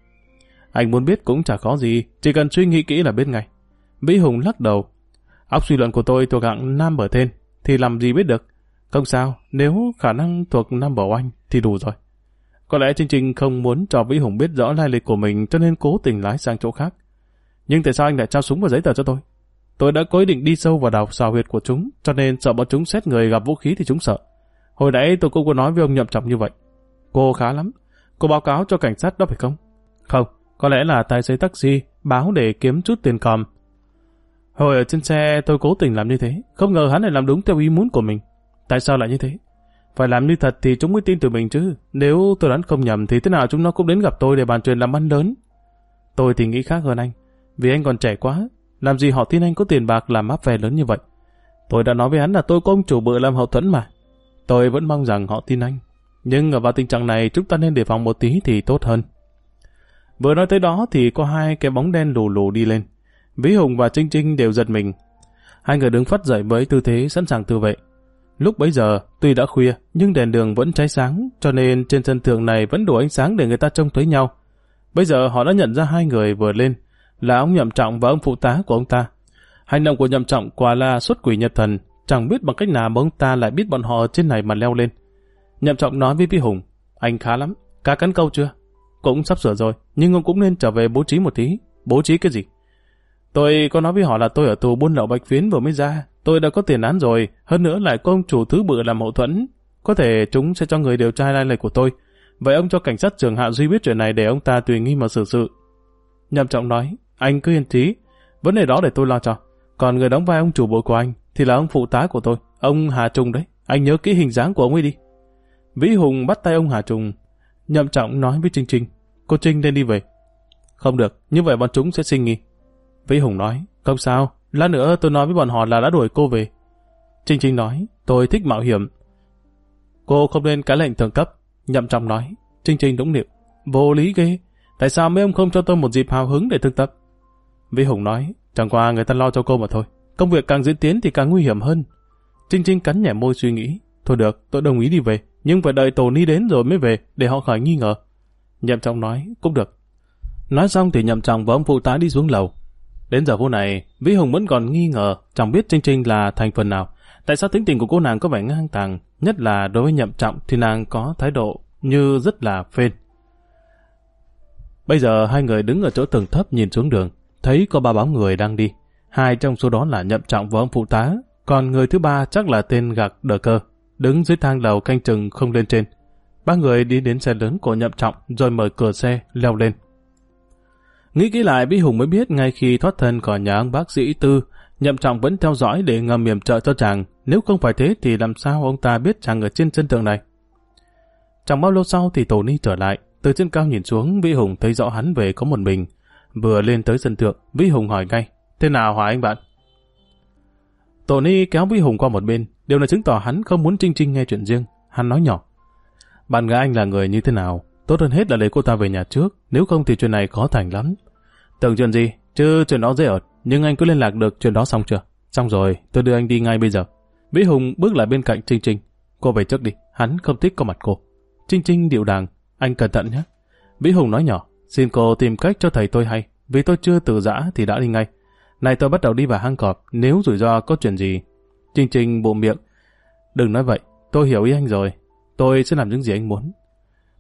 [SPEAKER 1] Anh muốn biết cũng chả khó gì, chỉ cần suy nghĩ kỹ là biết ngay. Vĩ Hùng lắc đầu. Óc suy luận của tôi thuộc hạng nam bở tên, thì làm gì biết được. Không sao, nếu khả năng thuộc nam bở oanh thì đủ rồi. Có lẽ Trinh Trinh không muốn cho Vĩ Hùng biết rõ lai lịch của mình cho nên cố tình lái sang chỗ khác. Nhưng tại sao anh lại trao súng và giấy tờ cho tôi? Tôi đã có ý định đi sâu vào đào xào huyệt của chúng, cho nên sợ bọn chúng xét người gặp vũ khí thì chúng sợ. Hồi nãy tôi cũng có nói với ông nhậm trọng như vậy. Cô khá lắm. Cô báo cáo cho cảnh sát đó phải không? Không, có lẽ là tài xế taxi báo để kiếm chút tiền còm. Hồi ở trên xe tôi cố tình làm như thế, không ngờ hắn lại làm đúng theo ý muốn của mình. Tại sao lại như thế? Phải làm như thật thì chúng mới tin từ mình chứ. Nếu tôi đoán không nhầm thì thế nào chúng nó cũng đến gặp tôi để bàn chuyện làm ăn lớn. Tôi thì nghĩ khác hơn anh. Vì anh còn trẻ quá. Làm gì họ tin anh có tiền bạc làm áp về lớn như vậy. Tôi đã nói với hắn là tôi có ông chủ bự làm hậu thuẫn mà. Tôi vẫn mong rằng họ tin anh. Nhưng ở vào tình trạng này, chúng ta nên đề phòng một tí thì tốt hơn. Vừa nói tới đó thì có hai cái bóng đen lù lù đi lên. Vĩ Hùng và Trinh Trinh đều giật mình. Hai người đứng phát dậy với tư thế sẵn sàng tự vệ. Lúc bấy giờ, tuy đã khuya, nhưng đèn đường vẫn cháy sáng, cho nên trên sân thượng này vẫn đủ ánh sáng để người ta trông thấy nhau. Bây giờ họ đã nhận ra hai người vừa lên, là ông Nhậm Trọng và ông phụ tá của ông ta. Hành động của Nhậm Trọng quả là xuất quỷ nhập thần, chẳng biết bằng cách nào mà ông ta lại biết bọn họ trên này mà leo lên. Nhậm Trọng nói với Vi Hùng, anh khá lắm, cá cắn câu chưa? Cũng sắp sửa rồi, nhưng ông cũng nên trở về bố trí một tí. Bố trí cái gì? Tôi có nói với họ là tôi ở tù buôn lậu bạch phiến vừa mới ra, Tôi đã có tiền án rồi, hơn nữa lại có ông chủ thứ bự làm hậu thuẫn. Có thể chúng sẽ cho người điều tra lai lịch của tôi. Vậy ông cho cảnh sát trưởng Hạ Duy biết chuyện này để ông ta tùy nghi mà xử sự. Nhậm trọng nói, anh cứ yên trí. Vấn đề đó để tôi lo cho. Còn người đóng vai ông chủ bộ của anh thì là ông phụ tá của tôi, ông Hà Trung đấy. Anh nhớ kỹ hình dáng của ông ấy đi. Vĩ Hùng bắt tay ông Hà Trung. Nhậm trọng nói với Trinh Trinh, cô Trinh nên đi về. Không được, như vậy bọn chúng sẽ sinh nghi. Vĩ Hùng nói, không sao, Lát nữa tôi nói với bọn họ là đã đuổi cô về. Trinh Trinh nói, tôi thích mạo hiểm. Cô không nên cái lệnh thượng cấp. Nhậm trọng nói, Trinh Trinh đúng niệm. Vô lý ghê, tại sao mấy ông không cho tôi một dịp hào hứng để thực tập? Vĩ Hùng nói, chẳng qua người ta lo cho cô mà thôi. Công việc càng diễn tiến thì càng nguy hiểm hơn. Trinh Trinh cắn nhẹ môi suy nghĩ. Thôi được, tôi đồng ý đi về, nhưng phải đợi tổ ni đến rồi mới về, để họ khỏi nghi ngờ. Nhậm trọng nói, cũng được. Nói xong thì nhậm trọng và ông phụ tá đi xuống lầu. Đến giờ phút này, Vĩ Hùng vẫn còn nghi ngờ, chẳng biết Trinh Trinh là thành phần nào. Tại sao tính tình của cô nàng có vẻ ngang tàng, nhất là đối với nhậm trọng thì nàng có thái độ như rất là phên. Bây giờ hai người đứng ở chỗ tường thấp nhìn xuống đường, thấy có ba bóng người đang đi. Hai trong số đó là nhậm trọng và ông phụ tá, còn người thứ ba chắc là tên gạc đờ cơ, đứng dưới thang lầu canh chừng không lên trên. Ba người đi đến xe lớn của nhậm trọng rồi mở cửa xe, leo lên. Nghĩ kỹ lại, Bí Hùng mới biết ngay khi thoát thân khỏi nhà ông bác sĩ Tư, nhậm trọng vẫn theo dõi để ngầm yểm trợ cho chàng. Nếu không phải thế thì làm sao ông ta biết chàng ở trên chân tường này? Chẳng bao lâu sau thì Tổ Ni trở lại. Từ trên cao nhìn xuống, Vĩ Hùng thấy rõ hắn về có một mình. Vừa lên tới sân thượng, Vĩ Hùng hỏi ngay. Thế nào hả anh bạn? Tổ Ni kéo Vĩ Hùng qua một bên. Điều này chứng tỏ hắn không muốn Trinh Trinh nghe chuyện riêng. Hắn nói nhỏ. Bạn gái anh là người như thế nào? Tốt hơn hết là lấy cô ta về nhà trước. Nếu không thì chuyện này khó thành lắm. Tưởng chuyện gì? Chứ chuyện đó dễ ợt. Nhưng anh cứ liên lạc được chuyện đó xong chưa? Xong rồi, tôi đưa anh đi ngay bây giờ. Vĩ Hùng bước lại bên cạnh Trinh Trinh. Cô về trước đi, hắn không thích có mặt cô. Trinh Trinh điệu đàng, anh cẩn thận nhé. Vĩ Hùng nói nhỏ, xin cô tìm cách cho thầy tôi hay, vì tôi chưa từ giã thì đã đi ngay. Này tôi bắt đầu đi vào hang cọp, nếu rủi ro có chuyện gì. Trinh Trinh bộ miệng. Đừng nói vậy, tôi hiểu ý anh rồi. Tôi sẽ làm những gì anh muốn.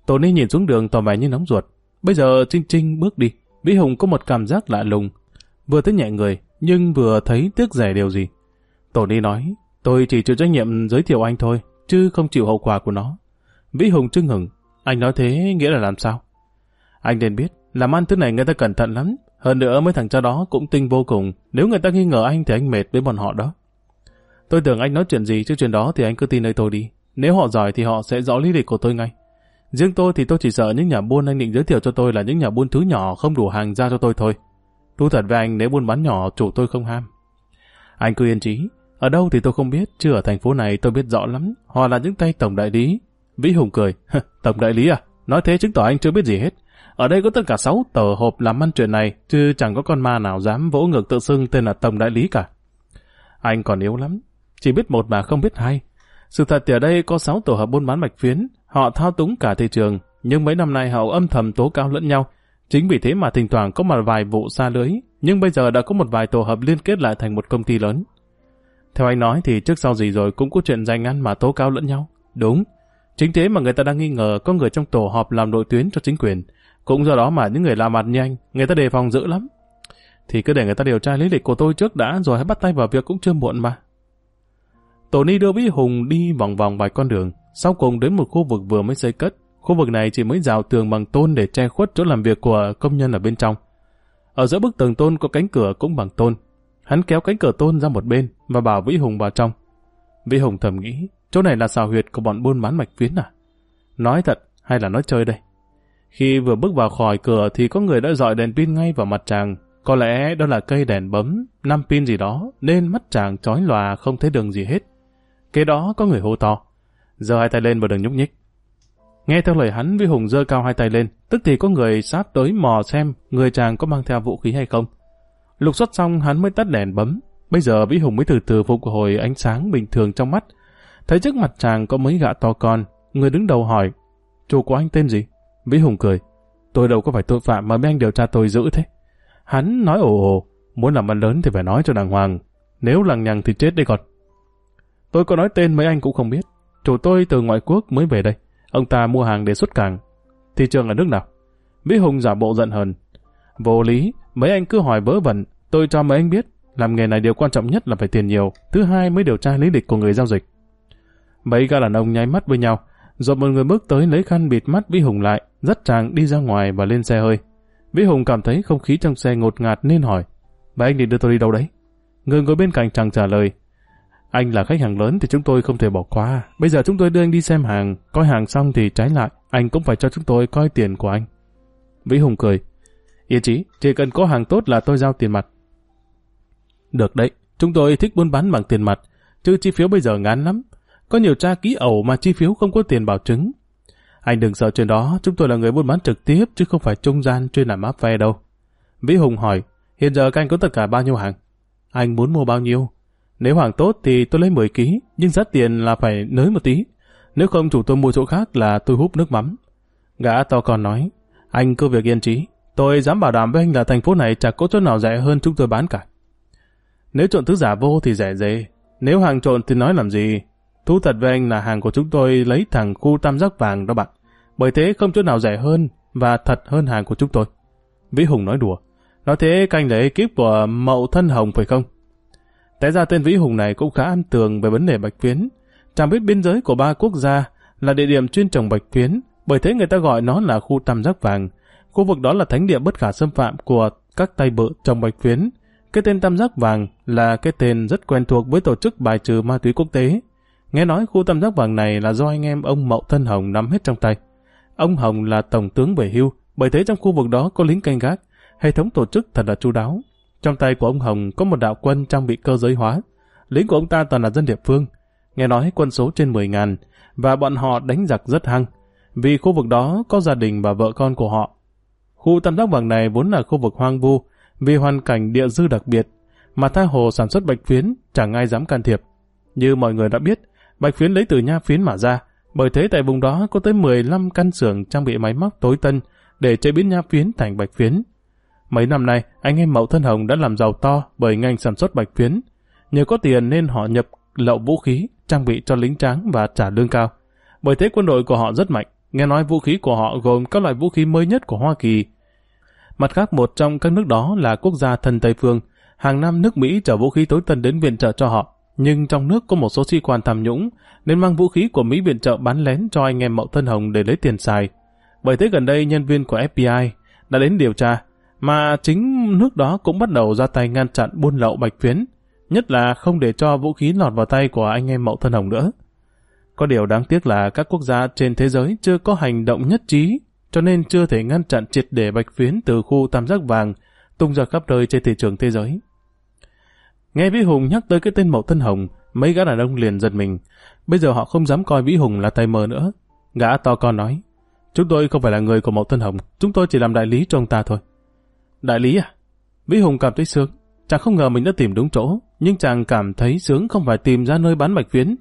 [SPEAKER 1] Tony nhìn xuống đường tỏ vẻ như nóng ruột. Bây giờ Trinh Trinh bước đi. Vĩ Hùng có một cảm giác lạ lùng. Vừa thấy nhẹ người, nhưng vừa thấy tiếc rẻ điều gì. Tổ đi nói, tôi chỉ chịu trách nhiệm giới thiệu anh thôi, chứ không chịu hậu quả của nó. Vĩ Hùng chưng hừng. Anh nói thế nghĩa là làm sao? Anh nên biết, làm ăn thứ này người ta cẩn thận lắm. Hơn nữa mấy thằng cha đó cũng tinh vô cùng. Nếu người ta nghi ngờ anh thì anh mệt với bọn họ đó. Tôi tưởng anh nói chuyện gì chứ chuyện đó thì anh cứ tin nơi tôi đi. Nếu họ giỏi thì họ sẽ rõ lý lịch của tôi ngay. Riêng tôi thì tôi chỉ sợ những nhà buôn anh định giới thiệu cho tôi là những nhà buôn thứ nhỏ không đủ hàng ra cho tôi thôi. Thú thật với anh nếu buôn bán nhỏ chủ tôi không ham. Anh cứ yên trí. Ở đâu thì tôi không biết, chứ ở thành phố này tôi biết rõ lắm. Họ là những tay tổng đại lý, Vĩ Hùng cười. Tổng đại lý à? Nói thế chứng tỏ anh chưa biết gì hết. Ở đây có tất cả 6 tờ hộp làm ăn chuyện này, chứ chẳng có con ma nào dám vỗ ngược tự xưng tên là Tổng đại lý cả. Anh còn yếu lắm. Chỉ biết một mà không biết hai. Sự thật thì ở đây có 6 tổ hợp buôn bán mạch phiến. Họ thao túng cả thị trường, nhưng mấy năm nay họ âm thầm tố cáo lẫn nhau. Chính vì thế mà thỉnh thoảng có một vài vụ xa lưới, nhưng bây giờ đã có một vài tổ hợp liên kết lại thành một công ty lớn. Theo anh nói thì trước sau gì rồi cũng có chuyện danh ăn mà tố cáo lẫn nhau. Đúng, Chính thế mà người ta đang nghi ngờ có người trong tổ họp làm đội tuyến cho chính quyền. Cũng do đó mà những người làm mặt như anh, người ta đề phòng dữ lắm. Thì cứ để người ta điều tra lý lịch của tôi trước đã rồi hãy bắt tay vào việc cũng chưa muộn mà. Tổ ni đưa Vĩ Hùng đi vòng vòng vài con đường, sau cùng đến một khu vực vừa mới xây cất. Khu vực này chỉ mới rào tường bằng tôn để che khuất chỗ làm việc của công nhân ở bên trong. Ở giữa bức tường tôn có cánh cửa cũng bằng tôn. Hắn kéo cánh cửa tôn ra một bên và bảo Vĩ Hùng vào trong. Vĩ Hùng thầm nghĩ, Chỗ này là xào huyệt của bọn buôn bán mạch phiến à? Nói thật hay là nói chơi đây? Khi vừa bước vào khỏi cửa thì có người đã dọi đèn pin ngay vào mặt chàng. Có lẽ đó là cây đèn bấm, năm pin gì đó, nên mắt chàng chói lòa không thấy đường gì hết. Kế đó có người hô to giơ hai tay lên và đừng nhúc nhích. Nghe theo lời hắn, Vi Hùng giơ cao hai tay lên, tức thì có người sát tới mò xem người chàng có mang theo vũ khí hay không. Lục xuất xong hắn mới tắt đèn bấm. Bây giờ Vĩ Hùng mới từ từ phục hồi ánh sáng bình thường trong mắt, Thấy trước mặt chàng có mấy gã to con, người đứng đầu hỏi, chủ của anh tên gì? Vĩ Hùng cười, tôi đâu có phải tội phạm mà mấy anh điều tra tôi giữ thế. Hắn nói ồ ồ, muốn làm ăn lớn thì phải nói cho đàng hoàng, nếu lằng nhằng thì chết đi còn. Tôi có nói tên mấy anh cũng không biết, chủ tôi từ ngoại quốc mới về đây, ông ta mua hàng để xuất cảng. Thị trường ở nước nào? Vĩ Hùng giả bộ giận hờn. Vô lý, mấy anh cứ hỏi vớ vẩn, tôi cho mấy anh biết, làm nghề này điều quan trọng nhất là phải tiền nhiều, thứ hai mới điều tra lý lịch của người giao dịch. Mấy gã đàn ông nháy mắt với nhau, rồi một người bước tới lấy khăn bịt mắt Vĩ Hùng lại, dắt chàng đi ra ngoài và lên xe hơi. Vĩ Hùng cảm thấy không khí trong xe ngột ngạt nên hỏi, bà anh định đưa tôi đi đâu đấy? Người ngồi bên cạnh chàng trả lời, anh là khách hàng lớn thì chúng tôi không thể bỏ qua. Bây giờ chúng tôi đưa anh đi xem hàng, coi hàng xong thì trái lại, anh cũng phải cho chúng tôi coi tiền của anh. Vĩ Hùng cười, yên chí, chỉ cần có hàng tốt là tôi giao tiền mặt. Được đấy, chúng tôi thích buôn bán bằng tiền mặt, chứ chi phiếu bây giờ ngán lắm. Có nhiều tra ký ẩu mà chi phiếu không có tiền bảo chứng. Anh đừng sợ chuyện đó, chúng tôi là người buôn bán trực tiếp chứ không phải trung gian chuyên làm áp phe đâu. Vĩ Hùng hỏi, hiện giờ các anh có tất cả bao nhiêu hàng? anh muốn mua bao nhiêu? Nếu hàng tốt thì tôi lấy 10 ký, nhưng giá tiền là phải nới một tí. Nếu không chủ tôi mua chỗ khác là tôi hút nước mắm. Gã to còn nói, anh cứ việc yên trí. Tôi dám bảo đảm với anh là thành phố này chẳng có chỗ nào rẻ hơn chúng tôi bán cả. Nếu trộn thứ giả vô thì rẻ dê. Nếu hàng trộn thì nói làm gì? Thú thật với anh là hàng của chúng tôi lấy thẳng khu tam giác vàng đó bạn. Bởi thế không chỗ nào rẻ hơn và thật hơn hàng của chúng tôi. Vĩ Hùng nói đùa. Nói thế canh lấy kiếp của mậu thân hồng phải không? Té ra tên Vĩ Hùng này cũng khá an tường về vấn đề bạch phiến. Chẳng biết biên giới của ba quốc gia là địa điểm chuyên trồng bạch phiến, bởi thế người ta gọi nó là khu tam giác vàng. Khu vực đó là thánh địa bất khả xâm phạm của các tay bự trồng bạch phiến. Cái tên tam giác vàng là cái tên rất quen thuộc với tổ chức bài trừ ma túy quốc tế. Nghe nói khu tam giác vàng này là do anh em ông Mậu Thân Hồng nắm hết trong tay. Ông Hồng là tổng tướng về hưu, bởi thế trong khu vực đó có lính canh gác, hệ thống tổ chức thật là chu đáo. Trong tay của ông Hồng có một đạo quân trang bị cơ giới hóa. Lính của ông ta toàn là dân địa phương. Nghe nói quân số trên 10 ngàn, và bọn họ đánh giặc rất hăng. Vì khu vực đó có gia đình và vợ con của họ. Khu tam giác vàng này vốn là khu vực hoang vu, vì hoàn cảnh địa dư đặc biệt, mà tha hồ sản xuất bạch phiến chẳng ai dám can thiệp. Như mọi người đã biết, bạch phiến lấy từ nha phiến mà ra, bởi thế tại vùng đó có tới 15 căn xưởng trang bị máy móc tối tân để chế biến nha phiến thành bạch phiến. Mấy năm nay, anh em Mậu Thân Hồng đã làm giàu to bởi ngành sản xuất bạch phiến. Nhờ có tiền nên họ nhập lậu vũ khí, trang bị cho lính tráng và trả lương cao. Bởi thế quân đội của họ rất mạnh. Nghe nói vũ khí của họ gồm các loại vũ khí mới nhất của Hoa Kỳ. Mặt khác một trong các nước đó là quốc gia thân Tây Phương. Hàng năm nước Mỹ chở vũ khí tối tân đến viện trợ cho họ. Nhưng trong nước có một số sĩ quan tham nhũng nên mang vũ khí của Mỹ viện trợ bán lén cho anh em Mậu Thân Hồng để lấy tiền xài. Bởi thế gần đây nhân viên của FBI đã đến điều tra mà chính nước đó cũng bắt đầu ra tay ngăn chặn buôn lậu bạch phiến, nhất là không để cho vũ khí lọt vào tay của anh em Mậu Thân Hồng nữa. Có điều đáng tiếc là các quốc gia trên thế giới chưa có hành động nhất trí, cho nên chưa thể ngăn chặn triệt để bạch phiến từ khu tam giác vàng tung ra khắp nơi trên thị trường thế giới. Nghe Vĩ Hùng nhắc tới cái tên Mậu Thân Hồng, mấy gã đàn ông liền giật mình. Bây giờ họ không dám coi Vĩ Hùng là tay mờ nữa. Gã to con nói, chúng tôi không phải là người của Mậu Thân Hồng, chúng tôi chỉ làm đại lý cho ông ta thôi. Đại lý à? Vĩ Hùng cảm thấy sướng. Chàng không ngờ mình đã tìm đúng chỗ, nhưng chàng cảm thấy sướng không phải tìm ra nơi bán bạch phiến.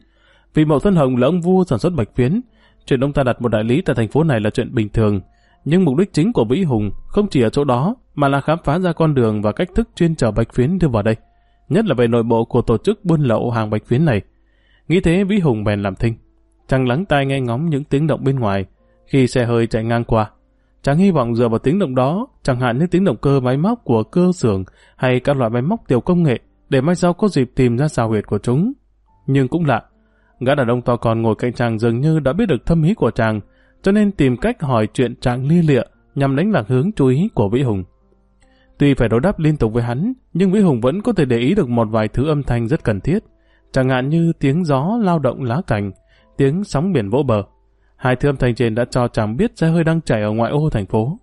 [SPEAKER 1] Vì Mậu Thân Hồng là ông vua sản xuất bạch phiến, chuyện ông ta đặt một đại lý tại thành phố này là chuyện bình thường. Nhưng mục đích chính của Vĩ Hùng không chỉ ở chỗ đó, mà là khám phá ra con đường và cách thức chuyên chở bạch phiến đưa vào đây. Nhất là về nội bộ của tổ chức buôn lậu hàng bạch phiến này. Nghĩ thế Vĩ Hùng bèn làm thinh. Chàng lắng tai nghe ngóng những tiếng động bên ngoài. Khi xe hơi chạy ngang qua, Chẳng hy vọng dựa vào tiếng động đó, chẳng hạn như tiếng động cơ máy móc của cơ xưởng hay các loại máy móc tiểu công nghệ để mai sau có dịp tìm ra xào huyệt của chúng. Nhưng cũng lạ, gã đàn ông to còn ngồi cạnh chàng dường như đã biết được thâm ý của chàng, cho nên tìm cách hỏi chuyện chàng lia lịa nhằm đánh lạc hướng chú ý của Vĩ Hùng. Tuy phải đối đáp liên tục với hắn, nhưng Vĩ Hùng vẫn có thể để ý được một vài thứ âm thanh rất cần thiết, chẳng hạn như tiếng gió lao động lá cành, tiếng sóng biển vỗ bờ. Hai thứ âm thanh trên đã cho chàng biết xe hơi đang chạy ở ngoại ô thành phố.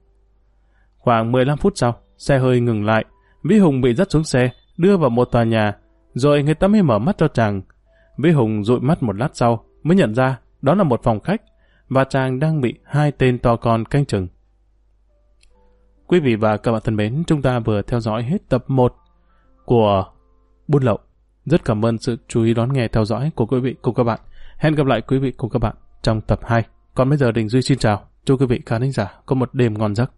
[SPEAKER 1] Khoảng 15 phút sau, xe hơi ngừng lại. Vĩ Hùng bị dắt xuống xe, đưa vào một tòa nhà, rồi người ta mới mở mắt cho chàng. Vĩ Hùng dụi mắt một lát sau, mới nhận ra đó là một phòng khách, và chàng đang bị hai tên to con canh chừng. Quý vị và các bạn thân mến, chúng ta vừa theo dõi hết tập 1 của Buôn Lậu. Rất cảm ơn sự chú ý đón nghe theo dõi của quý vị cùng các bạn. Hẹn gặp lại quý vị cùng các bạn trong tập 2. Còn bây giờ Đình Duy xin chào. Chúc quý vị khán giả có một đêm ngon giấc.